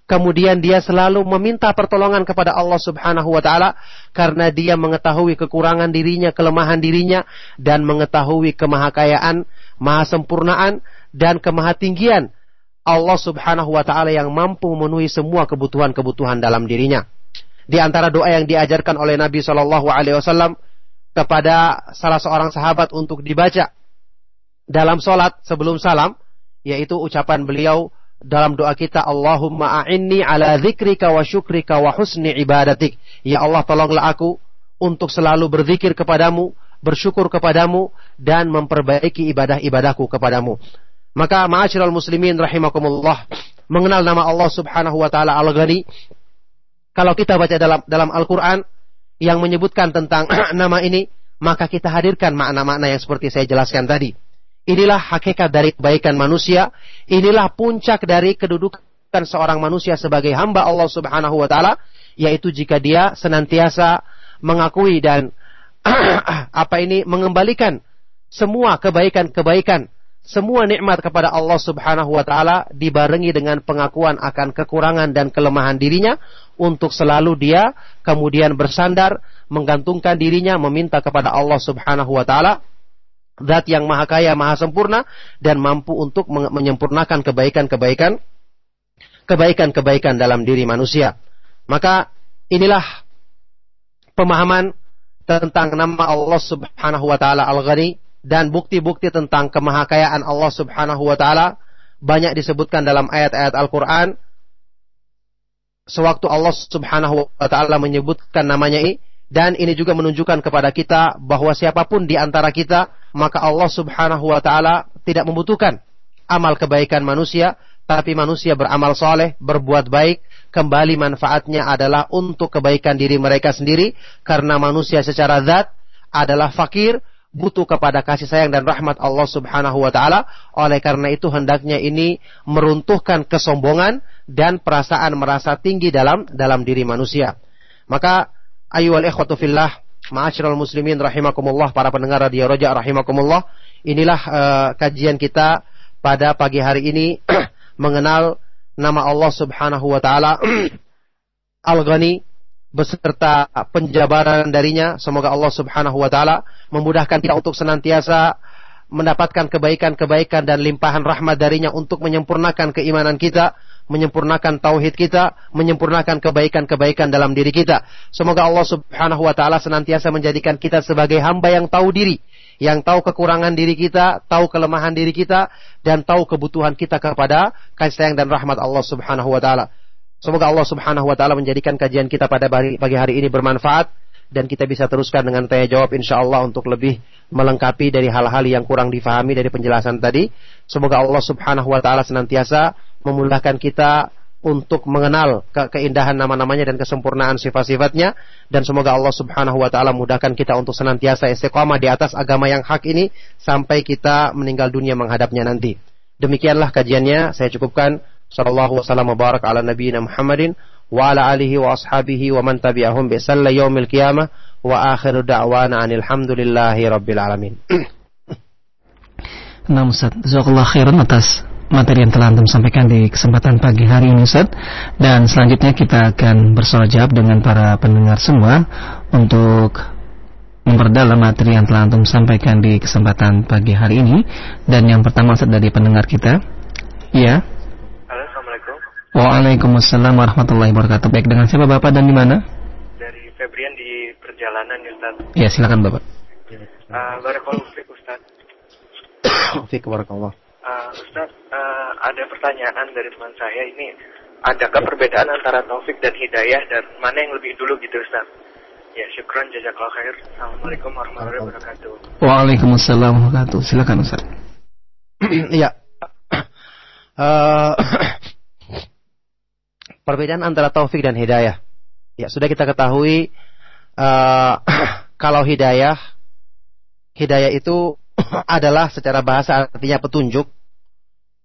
kemudian dia selalu meminta pertolongan kepada Allah Subhanahu wa taala karena dia mengetahui kekurangan dirinya, kelemahan dirinya dan mengetahui kemahakayaan, maha sempurnaan dan kemahatinggian Allah Subhanahu wa taala yang mampu memenuhi semua kebutuhan-kebutuhan dalam dirinya. Di antara doa yang diajarkan oleh Nabi Shallallahu alaihi wasallam kepada salah seorang sahabat untuk dibaca dalam solat sebelum salam, yaitu ucapan beliau dalam doa kita Allahumma a'inni ala zikrika wa syukrika wa husni ibadatik. Ya Allah tolonglah aku untuk selalu berzikir kepadamu, bersyukur kepadamu dan memperbaiki ibadah-ibadahku kepadamu. Maka ma'asyiral muslimin rahimakumullah, mengenal nama Allah Subhanahu wa taala Al-Ghani. Kalau kita baca dalam dalam Al-Qur'an yang menyebutkan tentang nama ini, maka kita hadirkan makna-makna yang seperti saya jelaskan tadi. Inilah hakikat dari kebaikan manusia, inilah puncak dari kedudukan seorang manusia sebagai hamba Allah Subhanahu wa taala, yaitu jika dia senantiasa mengakui dan apa ini mengembalikan semua kebaikan-kebaikan, semua nikmat kepada Allah Subhanahu wa taala dibarengi dengan pengakuan akan kekurangan dan kelemahan dirinya untuk selalu dia kemudian bersandar menggantungkan dirinya meminta kepada Allah Subhanahu wa taala zat yang maha kaya, maha sempurna dan mampu untuk menyempurnakan kebaikan-kebaikan kebaikan-kebaikan dalam diri manusia. Maka inilah pemahaman tentang nama Allah Subhanahu wa taala Al-Ghani dan bukti-bukti tentang kemahakayaan Allah Subhanahu wa taala banyak disebutkan dalam ayat-ayat Al-Qur'an. Sewaktu Allah Subhanahu wa taala menyebutkan namanya ini dan ini juga menunjukkan kepada kita bahwa siapa pun di antara kita maka Allah Subhanahu wa taala tidak membutuhkan amal kebaikan manusia tapi manusia beramal soleh, berbuat baik, kembali manfaatnya adalah untuk kebaikan diri mereka sendiri, karena manusia secara zat adalah fakir, butuh kepada kasih sayang dan rahmat Allah Subhanahu wa taala. Oleh karena itu hendaknya ini meruntuhkan kesombongan dan perasaan merasa tinggi dalam dalam diri manusia. Maka ayyuhal ikhwatu fillah, ma'asyiral muslimin rahimakumullah, para pendengar radio Roja rahimakumullah. Inilah uh, kajian kita pada pagi hari ini mengenal nama Allah Subhanahu wa taala Al-Ghani beserta penjabaran darinya. Semoga Allah Subhanahu wa taala memudahkan kita untuk senantiasa mendapatkan kebaikan-kebaikan dan limpahan rahmat darinya untuk menyempurnakan keimanan kita, menyempurnakan tauhid kita, menyempurnakan kebaikan-kebaikan dalam diri kita. Semoga Allah Subhanahu wa taala senantiasa menjadikan kita sebagai hamba yang tahu diri, yang tahu kekurangan diri kita, tahu kelemahan diri kita, dan tahu kebutuhan kita kepada kasih sayang dan rahmat Allah Subhanahu wa taala. Semoga Allah Subhanahu wa taala menjadikan kajian kita pada pagi hari ini bermanfaat dan kita bisa teruskan dengan tanya jawab insya Allah untuk lebih melengkapi dari hal-hal yang kurang difahami dari penjelasan tadi. Semoga Allah Subhanahu wa taala senantiasa memudahkan kita untuk mengenal ke keindahan nama-namanya dan kesempurnaan sifat-sifatnya dan semoga Allah Subhanahu wa taala mudahkan kita untuk senantiasa istiqamah di atas agama yang hak ini sampai kita meninggal dunia menghadapnya nanti. Demikianlah kajiannya saya cukupkan sallallahu wasallam barak ala nabiyina Muhammadin wa ala alihi wa ashabihi wa man tabi'ahum bi yaumil qiyamah wa akhiru da'wana anil hamdulillahi rabbil alamin. Nah Ustaz, jazakallah khairan atas materi yang telah Antum sampaikan di kesempatan pagi hari ini Ustaz. Dan selanjutnya kita akan bersoal jawab dengan para pendengar semua Untuk memperdalam materi yang telah Antum sampaikan di kesempatan pagi hari ini. Dan yang pertama Ustaz dari pendengar kita. Iya. Halo Assalamualaikum. Waalaikumsalam warahmatullahi wabarakatuh. Baik dengan siapa Bapak dan di mana? Dari Febrian di perjalanan Ustaz. Ya silakan Bapak. Uh, Barakallahu Ustaz. Fik barakallah. Uh, Ustaz, uh, ada pertanyaan dari teman saya ini, adakah perbedaan antara taufik dan hidayah dan mana yang lebih dulu gitu Ustaz? Ya, syukran jazakallah khair. Assalamualaikum warahmatullahi wabarakatuh. Waalaikumsalam warahmatullahi wabarakatuh. Silakan Ustaz. Iya. uh, perbedaan antara taufik dan hidayah. Ya, sudah kita ketahui uh, kalau hidayah hidayah itu adalah secara bahasa artinya petunjuk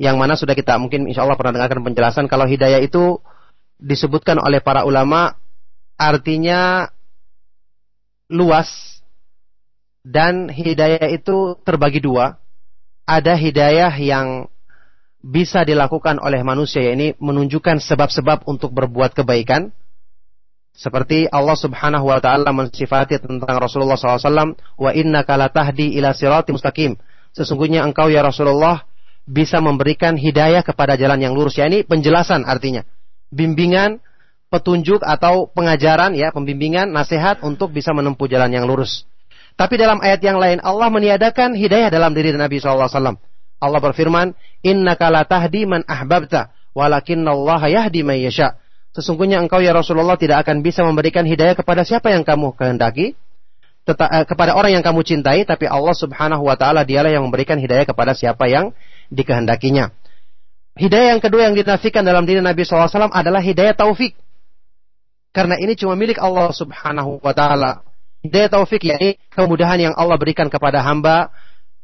yang mana sudah kita mungkin insya Allah pernah dengarkan penjelasan kalau hidayah itu disebutkan oleh para ulama artinya luas dan hidayah itu terbagi dua. Ada hidayah yang bisa dilakukan oleh manusia ini menunjukkan sebab-sebab untuk berbuat kebaikan. Seperti Allah Subhanahu wa taala mensifati tentang Rasulullah SAW, "Wa innaka latahdi ila siratim mustaqim." Sesungguhnya engkau ya Rasulullah bisa memberikan hidayah kepada jalan yang lurus. Ya ini penjelasan artinya. Bimbingan, petunjuk atau pengajaran ya, pembimbingan, nasihat untuk bisa menempuh jalan yang lurus. Tapi dalam ayat yang lain Allah meniadakan hidayah dalam diri Nabi SAW. Allah berfirman, Inna la tahdi man ahbabta, Allah yahdi man yasha. Sesungguhnya engkau ya Rasulullah tidak akan bisa memberikan hidayah kepada siapa yang kamu kehendaki. uh, kepada orang yang kamu cintai, tapi Allah Subhanahu wa taala dialah yang memberikan hidayah kepada siapa yang dikehendakinya. Hidayah yang kedua yang dinafikan dalam diri Nabi SAW adalah hidayah taufik. Karena ini cuma milik Allah Subhanahu wa taala. Hidayah taufik yakni kemudahan yang Allah berikan kepada hamba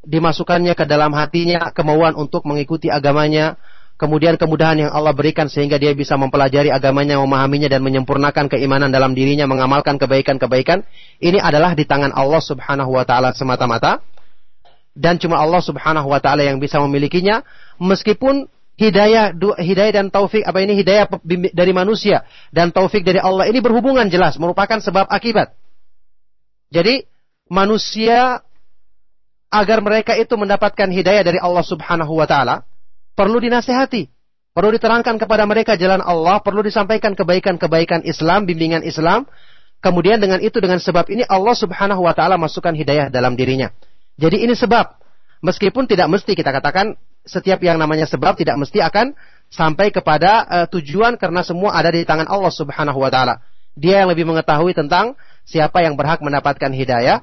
dimasukkannya ke dalam hatinya kemauan untuk mengikuti agamanya, kemudian kemudahan yang Allah berikan sehingga dia bisa mempelajari agamanya, memahaminya dan menyempurnakan keimanan dalam dirinya, mengamalkan kebaikan-kebaikan, ini adalah di tangan Allah Subhanahu wa taala semata-mata. Dan cuma Allah Subhanahu wa taala yang bisa memilikinya meskipun hidayah hidayah dan taufik apa ini hidayah dari manusia dan taufik dari Allah ini berhubungan jelas merupakan sebab akibat. Jadi manusia agar mereka itu mendapatkan hidayah dari Allah Subhanahu wa taala perlu dinasehati, perlu diterangkan kepada mereka jalan Allah, perlu disampaikan kebaikan-kebaikan Islam, bimbingan Islam. Kemudian dengan itu dengan sebab ini Allah Subhanahu wa taala masukkan hidayah dalam dirinya. Jadi ini sebab. Meskipun tidak mesti kita katakan setiap yang namanya sebab tidak mesti akan sampai kepada uh, tujuan karena semua ada di tangan Allah Subhanahu wa taala. Dia yang lebih mengetahui tentang siapa yang berhak mendapatkan hidayah.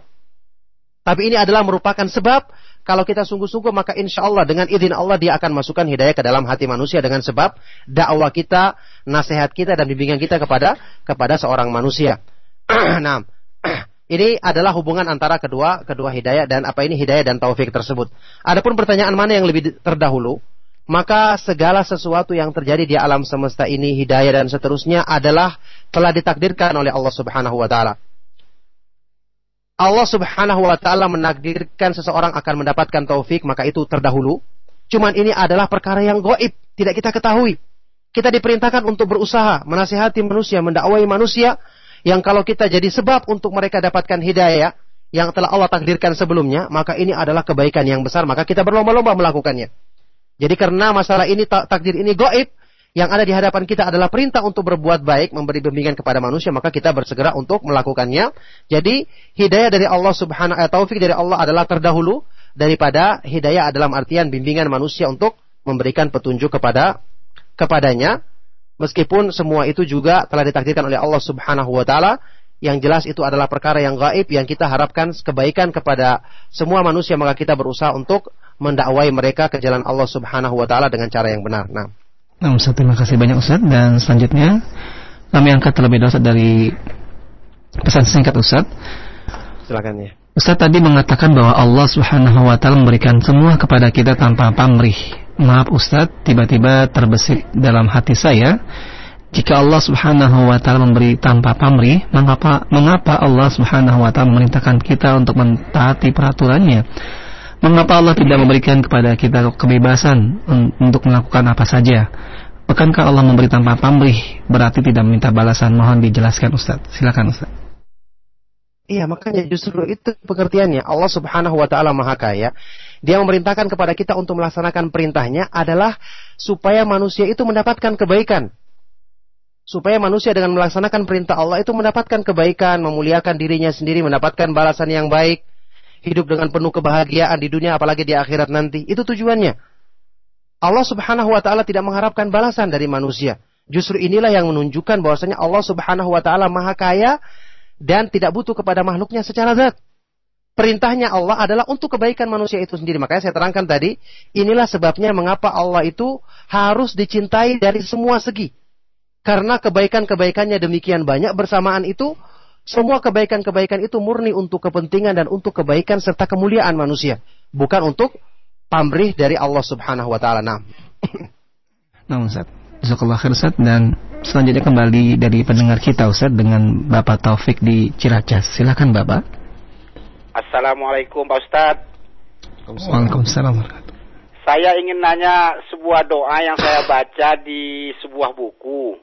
Tapi ini adalah merupakan sebab kalau kita sungguh-sungguh maka insya Allah dengan izin Allah dia akan masukkan hidayah ke dalam hati manusia dengan sebab dakwah kita, nasihat kita dan bimbingan kita kepada kepada seorang manusia. nah, ini adalah hubungan antara kedua kedua hidayah dan apa ini hidayah dan taufik tersebut. Adapun pertanyaan mana yang lebih terdahulu, maka segala sesuatu yang terjadi di alam semesta ini hidayah dan seterusnya adalah telah ditakdirkan oleh Allah Subhanahu wa taala. Allah Subhanahu wa taala menakdirkan seseorang akan mendapatkan taufik, maka itu terdahulu. Cuman ini adalah perkara yang goib, tidak kita ketahui. Kita diperintahkan untuk berusaha, menasihati manusia, mendakwai manusia, yang kalau kita jadi sebab untuk mereka dapatkan hidayah, yang telah Allah takdirkan sebelumnya, maka ini adalah kebaikan yang besar, maka kita berlomba-lomba melakukannya. Jadi karena masalah ini takdir ini goib, yang ada di hadapan kita adalah perintah untuk berbuat baik, memberi bimbingan kepada manusia, maka kita bersegera untuk melakukannya. Jadi, hidayah dari Allah Subhanahu wa taufik dari Allah adalah terdahulu daripada hidayah dalam artian bimbingan manusia untuk memberikan petunjuk kepada kepadanya. Meskipun semua itu juga telah ditakdirkan oleh Allah Subhanahu wa taala, yang jelas itu adalah perkara yang gaib yang kita harapkan kebaikan kepada semua manusia maka kita berusaha untuk mendakwai mereka ke jalan Allah Subhanahu wa taala dengan cara yang benar. Nah, Nah, Ustaz, terima kasih banyak Ustaz. Dan selanjutnya kami angkat terlebih dahulu dari pesan singkat Ustaz. Silakan ya. Ustaz tadi mengatakan bahwa Allah Subhanahu wa taala memberikan semua kepada kita tanpa pamrih. Maaf Ustaz, tiba-tiba terbesit dalam hati saya jika Allah Subhanahu wa taala memberi tanpa pamrih, mengapa mengapa Allah Subhanahu wa taala memerintahkan kita untuk mentaati peraturannya? Mengapa Allah tidak memberikan kepada kita kebebasan untuk melakukan apa saja? Bukankah Allah memberi tanpa pamrih berarti tidak meminta balasan? Mohon dijelaskan Ustaz. Silakan Ustaz. Iya, makanya justru itu pengertiannya. Allah Subhanahu wa taala Maha Kaya. Dia memerintahkan kepada kita untuk melaksanakan perintahnya adalah supaya manusia itu mendapatkan kebaikan. Supaya manusia dengan melaksanakan perintah Allah itu mendapatkan kebaikan, memuliakan dirinya sendiri, mendapatkan balasan yang baik hidup dengan penuh kebahagiaan di dunia apalagi di akhirat nanti. Itu tujuannya. Allah Subhanahu wa taala tidak mengharapkan balasan dari manusia. Justru inilah yang menunjukkan bahwasanya Allah Subhanahu wa taala Maha Kaya dan tidak butuh kepada makhluknya secara zat. Perintahnya Allah adalah untuk kebaikan manusia itu sendiri. Makanya saya terangkan tadi, inilah sebabnya mengapa Allah itu harus dicintai dari semua segi. Karena kebaikan-kebaikannya demikian banyak bersamaan itu semua kebaikan-kebaikan itu murni untuk kepentingan dan untuk kebaikan serta kemuliaan manusia, bukan untuk pamrih dari Allah Subhanahu wa taala. Nah. Nah, Ustaz. Jazakallah khair Ustaz dan selanjutnya kembali dari pendengar kita Ustaz dengan Bapak Taufik di Ciracas. Silakan Bapak. Assalamualaikum Pak Ustaz. Waalaikumsalam. Saya ingin nanya sebuah doa yang saya baca di sebuah buku.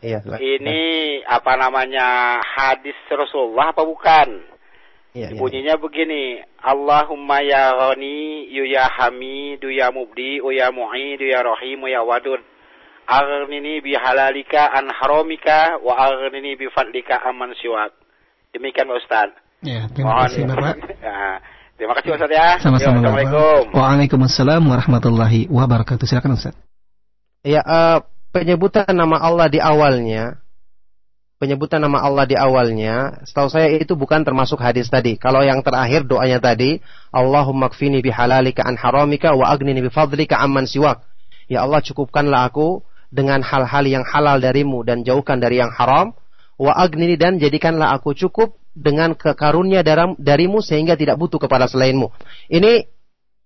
Iya. Ini apa namanya hadis Rasulullah apa bukan? Iya, iya. Bunyinya begini, Allahumma ya ghani, ya hamidu ya mubdi, ya mu'idu ya rahim ya wadud. Aghnini bi halalika an haramika wa aghnini bi fadlika amman siwak. Demikian Pak Ustaz. Ya, terima kasih Bapak. Ya, terima kasih Ustaz ya. Sama-sama. Assalamualaikum. Waalaikumsalam warahmatullahi wabarakatuh. Silakan Ustaz. Ya, uh, penyebutan nama Allah di awalnya penyebutan nama Allah di awalnya, setahu saya itu bukan termasuk hadis tadi. Kalau yang terakhir doanya tadi, Allahumma kfini bihalalika an haramika wa agnini bifadlika amman siwak. Ya Allah cukupkanlah aku dengan hal-hal yang halal darimu dan jauhkan dari yang haram. Wa agnini dan jadikanlah aku cukup dengan kekarunia darimu sehingga tidak butuh kepada selainmu. Ini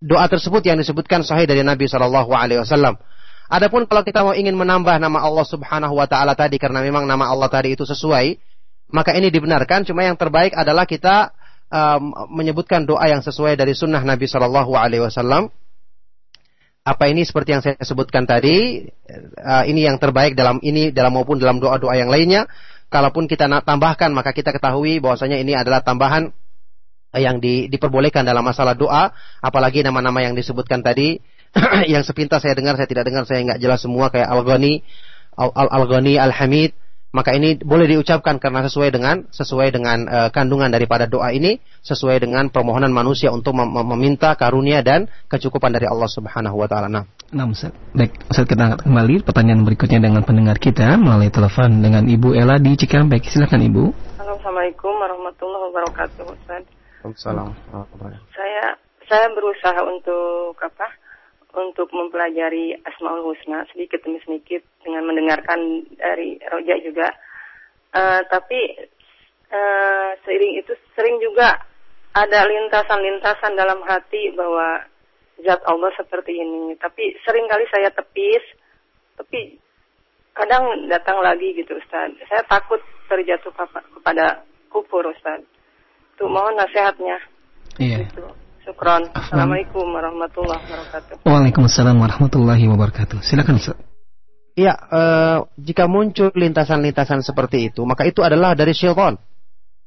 doa tersebut yang disebutkan sahih dari Nabi Shallallahu Alaihi Wasallam. Adapun kalau kita mau ingin menambah nama Allah Subhanahu wa taala tadi karena memang nama Allah tadi itu sesuai, maka ini dibenarkan. Cuma yang terbaik adalah kita um, menyebutkan doa yang sesuai dari sunnah Nabi Shallallahu alaihi wasallam. Apa ini seperti yang saya sebutkan tadi, uh, ini yang terbaik dalam ini dalam maupun dalam doa-doa yang lainnya. Kalaupun kita nak tambahkan maka kita ketahui bahwasanya ini adalah tambahan yang di, diperbolehkan dalam masalah doa, apalagi nama-nama yang disebutkan tadi yang sepintas saya dengar, saya tidak dengar, saya nggak jelas semua kayak Al-Ghani, Al-Ghani, Al-Hamid, maka ini boleh diucapkan karena sesuai dengan sesuai dengan uh, kandungan daripada doa ini sesuai dengan permohonan manusia untuk mem meminta karunia dan kecukupan dari Allah Subhanahu wa taala. Nah, nah Ustaz. Baik, Ustaz kita angkat kembali pertanyaan berikutnya dengan pendengar kita melalui telepon dengan Ibu Ella di Cikampek. Silakan Ibu. Assalamualaikum warahmatullahi wabarakatuh Ustaz. Waalaikumsalam. Saya saya berusaha untuk apa? Untuk mempelajari Asmaul Husna sedikit demi sedikit dengan mendengarkan dari Roja juga. Uh, tapi uh, seiring itu sering juga ada lintasan-lintasan dalam hati bahwa zat Allah seperti ini. Tapi sering kali saya tepis, tapi kadang datang lagi gitu Ustaz. Saya takut terjatuh kepada kufur Ustaz. Tuh mohon nasihatnya. Iya. Gitu. Syukran. Assalamualaikum warahmatullahi wabarakatuh. Waalaikumsalam warahmatullahi wabarakatuh. Silakan Ustaz. Iya, uh, jika muncul lintasan-lintasan seperti itu, maka itu adalah dari syaitan.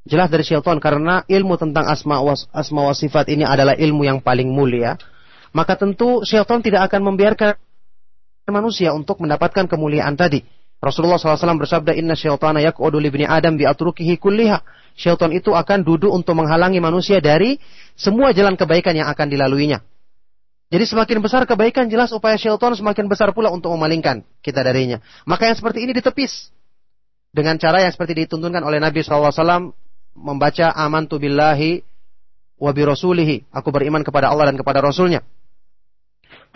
Jelas dari syaitan karena ilmu tentang asma was, asma wa sifat ini adalah ilmu yang paling mulia. Maka tentu syaitan tidak akan membiarkan manusia untuk mendapatkan kemuliaan tadi. Rasulullah SAW bersabda, Inna syaitana yak'udu libni Adam bi'atrukihi kulliha syaitan itu akan duduk untuk menghalangi manusia dari semua jalan kebaikan yang akan dilaluinya. Jadi semakin besar kebaikan jelas upaya syaitan semakin besar pula untuk memalingkan kita darinya. Maka yang seperti ini ditepis. Dengan cara yang seperti dituntunkan oleh Nabi SAW membaca amantu billahi wa bi. Aku beriman kepada Allah dan kepada Rasulnya.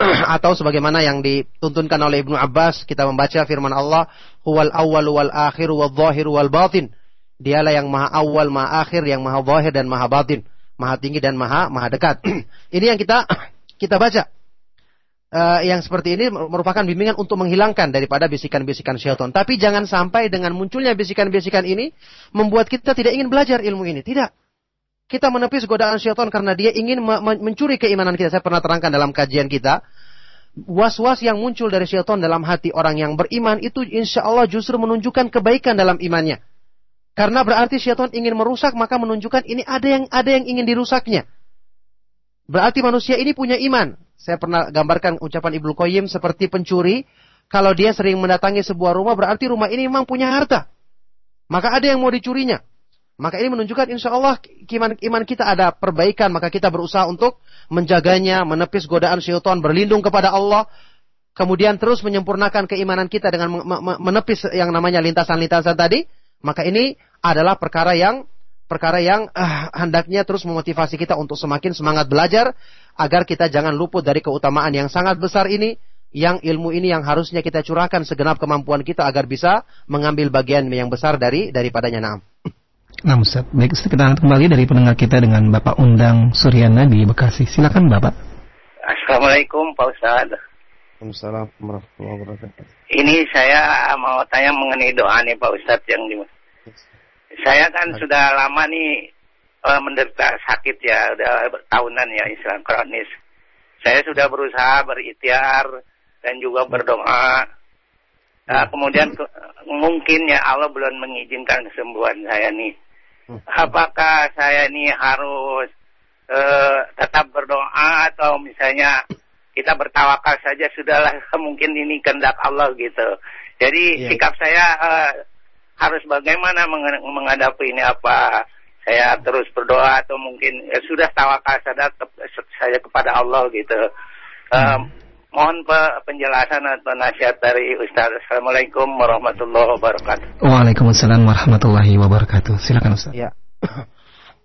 Atau sebagaimana yang dituntunkan oleh Ibnu Abbas, kita membaca firman Allah, huwal awwal wal akhir wal zahir wal batin. Dialah yang maha awal, maha akhir, yang maha zahir dan maha batin. Maha tinggi dan maha maha dekat. ini yang kita kita baca. Uh, yang seperti ini merupakan bimbingan untuk menghilangkan daripada bisikan-bisikan syaitan. Tapi jangan sampai dengan munculnya bisikan-bisikan ini membuat kita tidak ingin belajar ilmu ini. Tidak. Kita menepis godaan syaitan karena dia ingin mencuri keimanan kita. Saya pernah terangkan dalam kajian kita. Was-was yang muncul dari syaitan dalam hati orang yang beriman itu insya Allah justru menunjukkan kebaikan dalam imannya. Karena berarti syaitan ingin merusak, maka menunjukkan ini ada yang ada yang ingin dirusaknya. Berarti manusia ini punya iman. Saya pernah gambarkan ucapan Ibnu Qayyim seperti pencuri. Kalau dia sering mendatangi sebuah rumah, berarti rumah ini memang punya harta. Maka ada yang mau dicurinya. Maka ini menunjukkan insya Allah iman, iman kita ada perbaikan. Maka kita berusaha untuk menjaganya, menepis godaan syaitan, berlindung kepada Allah. Kemudian terus menyempurnakan keimanan kita dengan menepis yang namanya lintasan-lintasan tadi. Maka ini adalah perkara yang perkara yang uh, hendaknya terus memotivasi kita untuk semakin semangat belajar agar kita jangan luput dari keutamaan yang sangat besar ini yang ilmu ini yang harusnya kita curahkan segenap kemampuan kita agar bisa mengambil bagian yang besar dari daripadanya. Naam. Nah, Ustaz. Baik, Ustaz, kita kembali dari pendengar kita dengan Bapak Undang Suryana di Bekasi. Silakan, Bapak. Assalamualaikum, Pak Ustaz. Waalaikumsalam warahmatullahi wabarakatuh. Ini saya mau tanya mengenai doa nih Pak Ustadz yang di saya kan sudah lama nih uh, menderita sakit ya, udah tahunan ya istilah kronis. Saya sudah berusaha berikhtiar dan juga berdoa. Nah, kemudian ke, mungkin ya Allah belum mengizinkan kesembuhan saya nih. Apakah saya ini harus uh, tetap berdoa atau misalnya kita bertawakal saja sudahlah mungkin ini kehendak Allah gitu. Jadi yeah. sikap saya uh, harus bagaimana menghadapi ini apa saya terus berdoa atau mungkin ya sudah tawakal saja saya kepada Allah gitu. Um, Mohon penjelasan atau nasihat dari Ustaz. Assalamualaikum warahmatullahi wabarakatuh. Waalaikumsalam warahmatullahi wabarakatuh. Silakan Ustaz. Ya.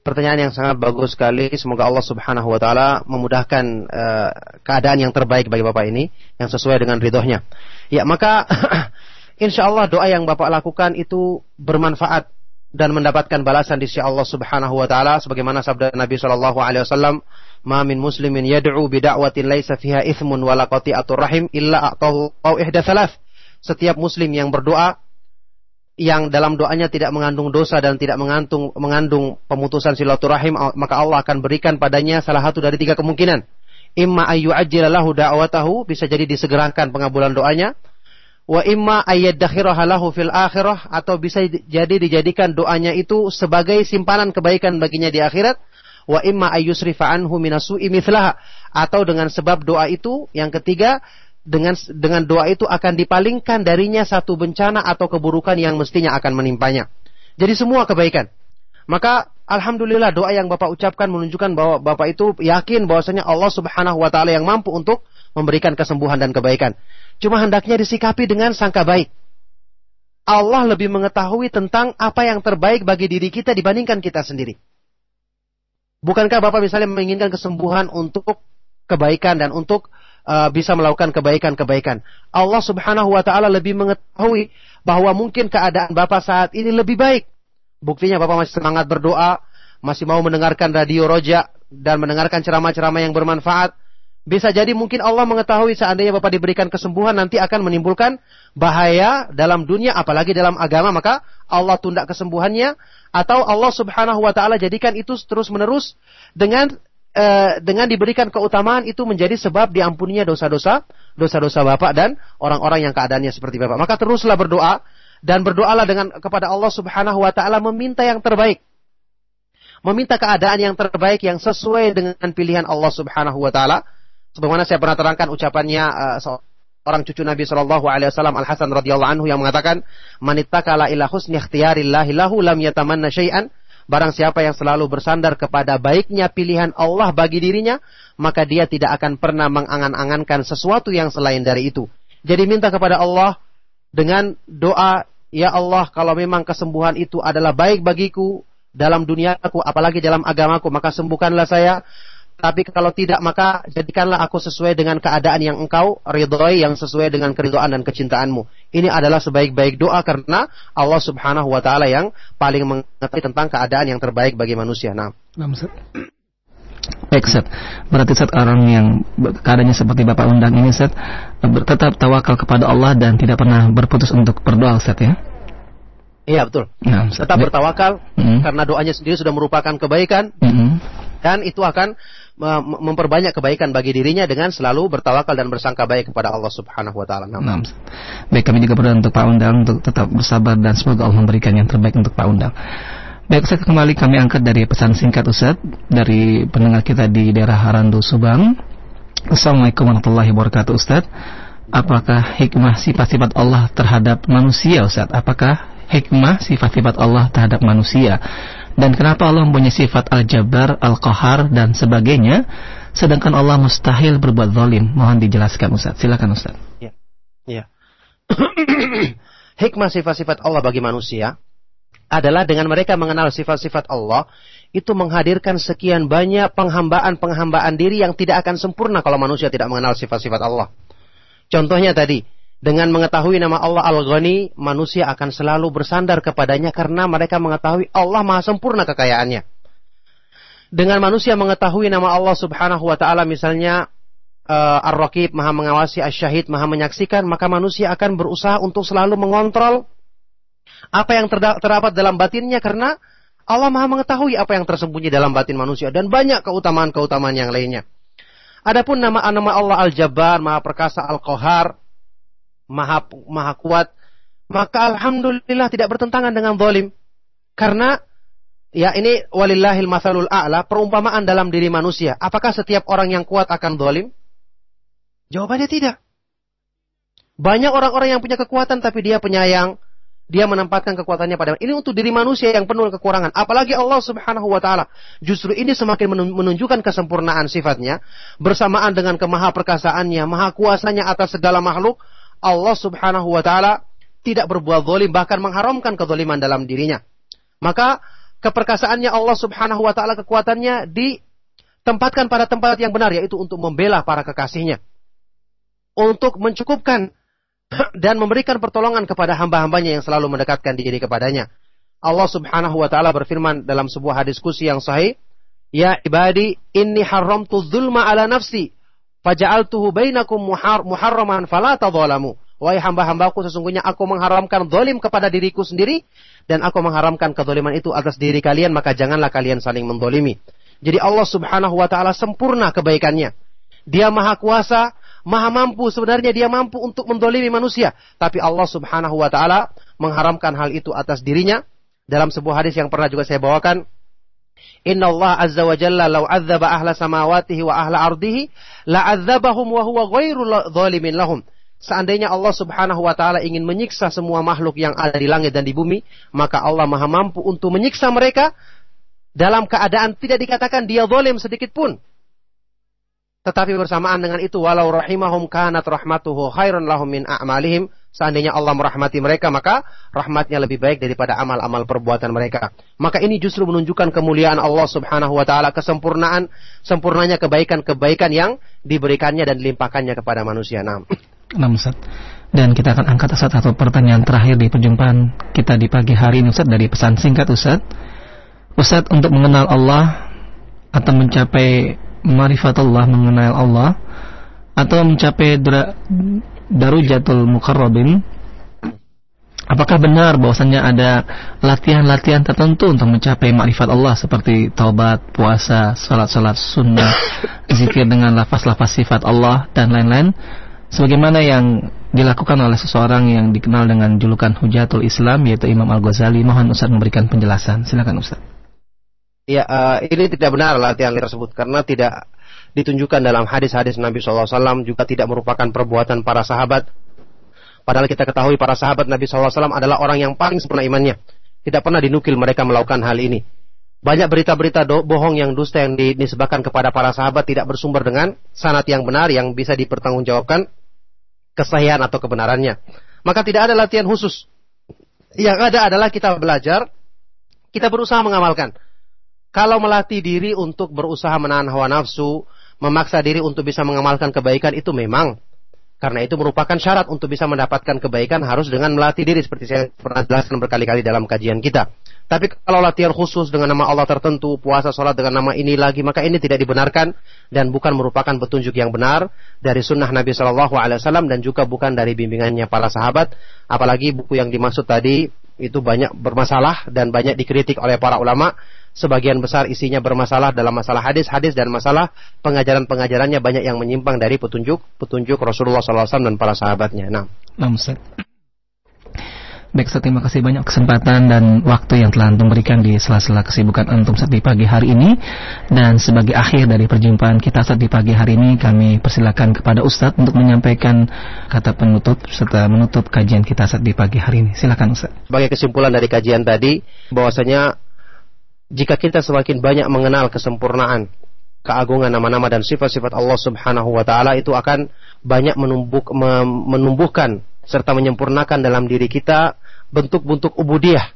Pertanyaan yang sangat bagus sekali. Semoga Allah Subhanahu wa taala memudahkan uh, keadaan yang terbaik bagi Bapak ini yang sesuai dengan ridhonya. Ya, maka insya Allah doa yang Bapak lakukan itu bermanfaat dan mendapatkan balasan di sisi Allah Subhanahu wa taala sebagaimana sabda Nabi sallallahu alaihi wasallam ma min muslimin yad'u bi da'watin laisa fiha ithmun wala qati'atur rahim illa a'tahu au ihda thalath setiap muslim yang berdoa yang dalam doanya tidak mengandung dosa dan tidak mengandung mengandung pemutusan silaturahim maka Allah akan berikan padanya salah satu dari tiga kemungkinan. Imma ayu ajjilallahu da'watahu bisa jadi disegerakan pengabulan doanya. Wa imma ayyadakhiraha lahu fil akhirah atau bisa jadi dijadikan doanya itu sebagai simpanan kebaikan baginya di akhirat. Wa imma ayyusrifa anhu minasu'i atau dengan sebab doa itu yang ketiga dengan dengan doa itu akan dipalingkan darinya satu bencana atau keburukan yang mestinya akan menimpanya. Jadi semua kebaikan. Maka alhamdulillah doa yang Bapak ucapkan menunjukkan bahwa Bapak itu yakin bahwasanya Allah Subhanahu wa taala yang mampu untuk memberikan kesembuhan dan kebaikan. Cuma hendaknya disikapi dengan sangka baik. Allah lebih mengetahui tentang apa yang terbaik bagi diri kita dibandingkan kita sendiri. Bukankah Bapak misalnya menginginkan kesembuhan untuk kebaikan dan untuk uh, bisa melakukan kebaikan-kebaikan. Allah Subhanahu wa taala lebih mengetahui bahwa mungkin keadaan Bapak saat ini lebih baik. Buktinya Bapak masih semangat berdoa, masih mau mendengarkan radio roja dan mendengarkan ceramah-ceramah yang bermanfaat. Bisa jadi mungkin Allah mengetahui seandainya Bapak diberikan kesembuhan nanti akan menimbulkan bahaya dalam dunia apalagi dalam agama maka Allah tunda kesembuhannya atau Allah Subhanahu wa taala jadikan itu terus-menerus dengan eh, dengan diberikan keutamaan itu menjadi sebab diampuninya dosa-dosa dosa-dosa Bapak dan orang-orang yang keadaannya seperti Bapak. Maka teruslah berdoa dan berdoalah dengan kepada Allah Subhanahu wa taala meminta yang terbaik. Meminta keadaan yang terbaik yang sesuai dengan pilihan Allah Subhanahu wa taala Sebagaimana saya pernah terangkan ucapannya uh, seorang cucu Nabi Shallallahu Alaihi Wasallam Al Hasan radhiyallahu anhu yang mengatakan, "Manittakala ila husni lahu lam yatamanna syai'an." Barang siapa yang selalu bersandar kepada baiknya pilihan Allah bagi dirinya, maka dia tidak akan pernah mengangan-angankan sesuatu yang selain dari itu. Jadi minta kepada Allah dengan doa, Ya Allah, kalau memang kesembuhan itu adalah baik bagiku dalam duniaku, apalagi dalam agamaku, maka sembuhkanlah saya. Tapi kalau tidak maka jadikanlah aku sesuai dengan keadaan yang engkau ridhoi yang sesuai dengan keridhaan dan kecintaanmu. Ini adalah sebaik-baik doa karena Allah Subhanahu wa taala yang paling mengetahui tentang keadaan yang terbaik bagi manusia. Nah. Baik, Set. Berarti Set orang yang keadaannya seperti Bapak undang ini, Set, tetap tawakal kepada Allah dan tidak pernah berputus untuk berdoa, Set ya? Iya, betul. Nah, tetap bertawakal mm -hmm. karena doanya sendiri sudah merupakan kebaikan. Mm -hmm. Dan itu akan memperbanyak kebaikan bagi dirinya dengan selalu bertawakal dan bersangka baik kepada Allah Subhanahu wa taala. Baik, kami juga berdoa untuk Pak Undang untuk tetap bersabar dan semoga Allah memberikan yang terbaik untuk Pak Undang. Baik, saya kembali kami angkat dari pesan singkat Ustaz dari pendengar kita di daerah Harandu Subang. Assalamualaikum warahmatullahi wabarakatuh Ustaz. Apakah hikmah sifat-sifat Allah terhadap manusia Ustaz? Apakah hikmah sifat-sifat Allah terhadap manusia? Dan kenapa Allah mempunyai sifat Al-Jabbar, Al-Qahar dan sebagainya sedangkan Allah mustahil berbuat zalim? Mohon dijelaskan Ustaz. Silakan Ustaz. Ya. Ya. Hikmah sifat-sifat Allah bagi manusia adalah dengan mereka mengenal sifat-sifat Allah itu menghadirkan sekian banyak penghambaan-penghambaan diri yang tidak akan sempurna kalau manusia tidak mengenal sifat-sifat Allah. Contohnya tadi, dengan mengetahui nama Allah Al-Ghani, manusia akan selalu bersandar kepadanya karena mereka mengetahui Allah Maha sempurna kekayaannya. Dengan manusia mengetahui nama Allah Subhanahu wa taala misalnya uh, Ar-Raqib Maha mengawasi, Asy-Syahid Maha menyaksikan, maka manusia akan berusaha untuk selalu mengontrol apa yang terdapat dalam batinnya karena Allah Maha mengetahui apa yang tersembunyi dalam batin manusia dan banyak keutamaan-keutamaan yang lainnya. Adapun nama-nama Allah Al-Jabbar, Maha Perkasa, Al-Qahar, maha maha kuat, maka alhamdulillah tidak bertentangan dengan zalim. Karena ya ini walillahil masalul a'la, perumpamaan dalam diri manusia. Apakah setiap orang yang kuat akan zalim? Jawabannya tidak. Banyak orang-orang yang punya kekuatan tapi dia penyayang, dia menempatkan kekuatannya pada ini untuk diri manusia yang penuh kekurangan apalagi Allah Subhanahu wa taala justru ini semakin menunjukkan kesempurnaan sifatnya bersamaan dengan kemaha perkasaannya maha kuasanya atas segala makhluk Allah Subhanahu wa taala tidak berbuat zalim bahkan mengharamkan kezaliman dalam dirinya maka keperkasaannya Allah Subhanahu wa taala kekuatannya ditempatkan pada tempat yang benar yaitu untuk membela para kekasihnya untuk mencukupkan dan memberikan pertolongan kepada hamba-hambanya yang selalu mendekatkan diri kepadanya. Allah Subhanahu wa taala berfirman dalam sebuah hadis yang sahih, "Ya ibadi, inni haramtu dzulma ala nafsi, faja'altuhu bainakum muharraman fala tadzalamu." Wahai hamba-hambaku, sesungguhnya aku mengharamkan zalim kepada diriku sendiri dan aku mengharamkan kezaliman itu atas diri kalian, maka janganlah kalian saling mendolimi. Jadi Allah Subhanahu wa taala sempurna kebaikannya. Dia maha kuasa, maha mampu sebenarnya dia mampu untuk mendolimi manusia tapi Allah subhanahu wa ta'ala mengharamkan hal itu atas dirinya dalam sebuah hadis yang pernah juga saya bawakan Inna Allah azza wa jalla law azzaba ahla samawatihi wa ahla ardihi la azzabahum wa huwa ghairu zalimin lahum Seandainya Allah subhanahu wa ta'ala ingin menyiksa semua makhluk yang ada di langit dan di bumi, maka Allah maha mampu untuk menyiksa mereka dalam keadaan tidak dikatakan dia zalim sedikit pun. Tetapi bersamaan dengan itu walau rahimahum kanat rahmatuhu khairun lahum min a'malihim. Seandainya Allah merahmati mereka maka rahmatnya lebih baik daripada amal-amal perbuatan mereka. Maka ini justru menunjukkan kemuliaan Allah Subhanahu wa taala, kesempurnaan sempurnanya kebaikan-kebaikan yang diberikannya dan dilimpahkannya kepada manusia. Nah, nah Ustaz. Dan kita akan angkat Ustaz satu pertanyaan terakhir di perjumpaan kita di pagi hari ini Ustaz dari pesan singkat Ustaz. Ustaz untuk mengenal Allah atau mencapai marifatullah mengenal Allah atau mencapai darujatul mukarrabin Apakah benar bahwasanya ada latihan-latihan tertentu untuk mencapai makrifat Allah seperti taubat, puasa, salat-salat sunnah, zikir dengan lafaz-lafaz sifat Allah dan lain-lain sebagaimana yang dilakukan oleh seseorang yang dikenal dengan julukan Hujatul Islam yaitu Imam Al-Ghazali. Mohon Ustaz memberikan penjelasan. Silakan Ustaz. Ya, uh, ini tidak benar latihan tersebut karena tidak ditunjukkan dalam hadis-hadis Nabi SAW juga tidak merupakan perbuatan para sahabat. Padahal kita ketahui para sahabat Nabi SAW adalah orang yang paling sempurna imannya. Tidak pernah dinukil mereka melakukan hal ini. Banyak berita-berita bohong yang dusta yang disebabkan kepada para sahabat tidak bersumber dengan sanat yang benar yang bisa dipertanggungjawabkan kesahihan atau kebenarannya. Maka tidak ada latihan khusus. Yang ada adalah kita belajar, kita berusaha mengamalkan. Kalau melatih diri untuk berusaha menahan hawa nafsu, memaksa diri untuk bisa mengamalkan kebaikan itu memang karena itu merupakan syarat untuk bisa mendapatkan kebaikan harus dengan melatih diri seperti saya pernah jelaskan berkali-kali dalam kajian kita. Tapi kalau latihan khusus dengan nama Allah tertentu, puasa sholat dengan nama ini lagi, maka ini tidak dibenarkan dan bukan merupakan petunjuk yang benar dari sunnah Nabi Shallallahu Alaihi Wasallam dan juga bukan dari bimbingannya para sahabat. Apalagi buku yang dimaksud tadi itu banyak bermasalah dan banyak dikritik oleh para ulama sebagian besar isinya bermasalah dalam masalah hadis-hadis dan masalah pengajaran-pengajarannya banyak yang menyimpang dari petunjuk petunjuk Rasulullah SAW dan para sahabatnya. Nah, nah Ustaz. Baik, Ustaz, terima kasih banyak kesempatan dan waktu yang telah Antum berikan di sela-sela kesibukan Antum saat di pagi hari ini. Dan sebagai akhir dari perjumpaan kita saat di pagi hari ini, kami persilakan kepada Ustadz untuk menyampaikan kata penutup serta menutup kajian kita saat di pagi hari ini. Silakan Ustadz. Sebagai kesimpulan dari kajian tadi, bahwasanya jika kita semakin banyak mengenal kesempurnaan, keagungan nama-nama dan sifat-sifat Allah Subhanahu wa taala itu akan banyak menumbuh, menumbuhkan serta menyempurnakan dalam diri kita bentuk-bentuk ubudiyah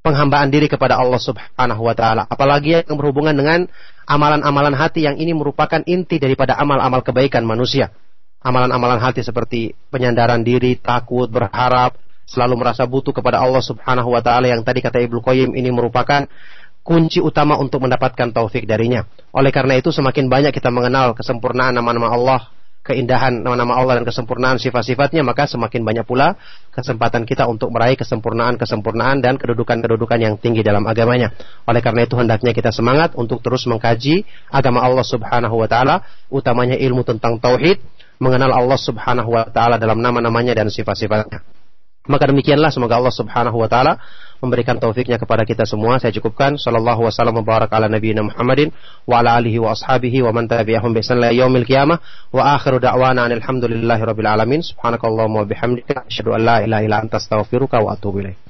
penghambaan diri kepada Allah Subhanahu wa taala. Apalagi yang berhubungan dengan amalan-amalan hati yang ini merupakan inti daripada amal-amal kebaikan manusia. Amalan-amalan hati seperti penyandaran diri, takut, berharap, selalu merasa butuh kepada Allah Subhanahu wa taala yang tadi kata Ibnu Qayyim ini merupakan kunci utama untuk mendapatkan taufik darinya. Oleh karena itu semakin banyak kita mengenal kesempurnaan nama-nama Allah, keindahan nama-nama Allah dan kesempurnaan sifat-sifatnya, maka semakin banyak pula kesempatan kita untuk meraih kesempurnaan-kesempurnaan dan kedudukan-kedudukan yang tinggi dalam agamanya. Oleh karena itu hendaknya kita semangat untuk terus mengkaji agama Allah Subhanahu wa taala, utamanya ilmu tentang tauhid, mengenal Allah Subhanahu wa taala dalam nama-namanya dan sifat-sifatnya. Maka demikianlah semoga Allah Subhanahu wa taala memberikan taufiknya kepada kita semua. Saya cukupkan sallallahu wasallam mubarak ala nabiyina Muhammadin wa ala alihi wa ashabihi wa man tabi'ahum bi ihsan yaumil qiyamah wa akhiru da'wana alhamdulillahi rabbil alamin. Subhanakallahumma wa bihamdika asyhadu an la ilaha illa anta astaghfiruka wa atubu ilaik.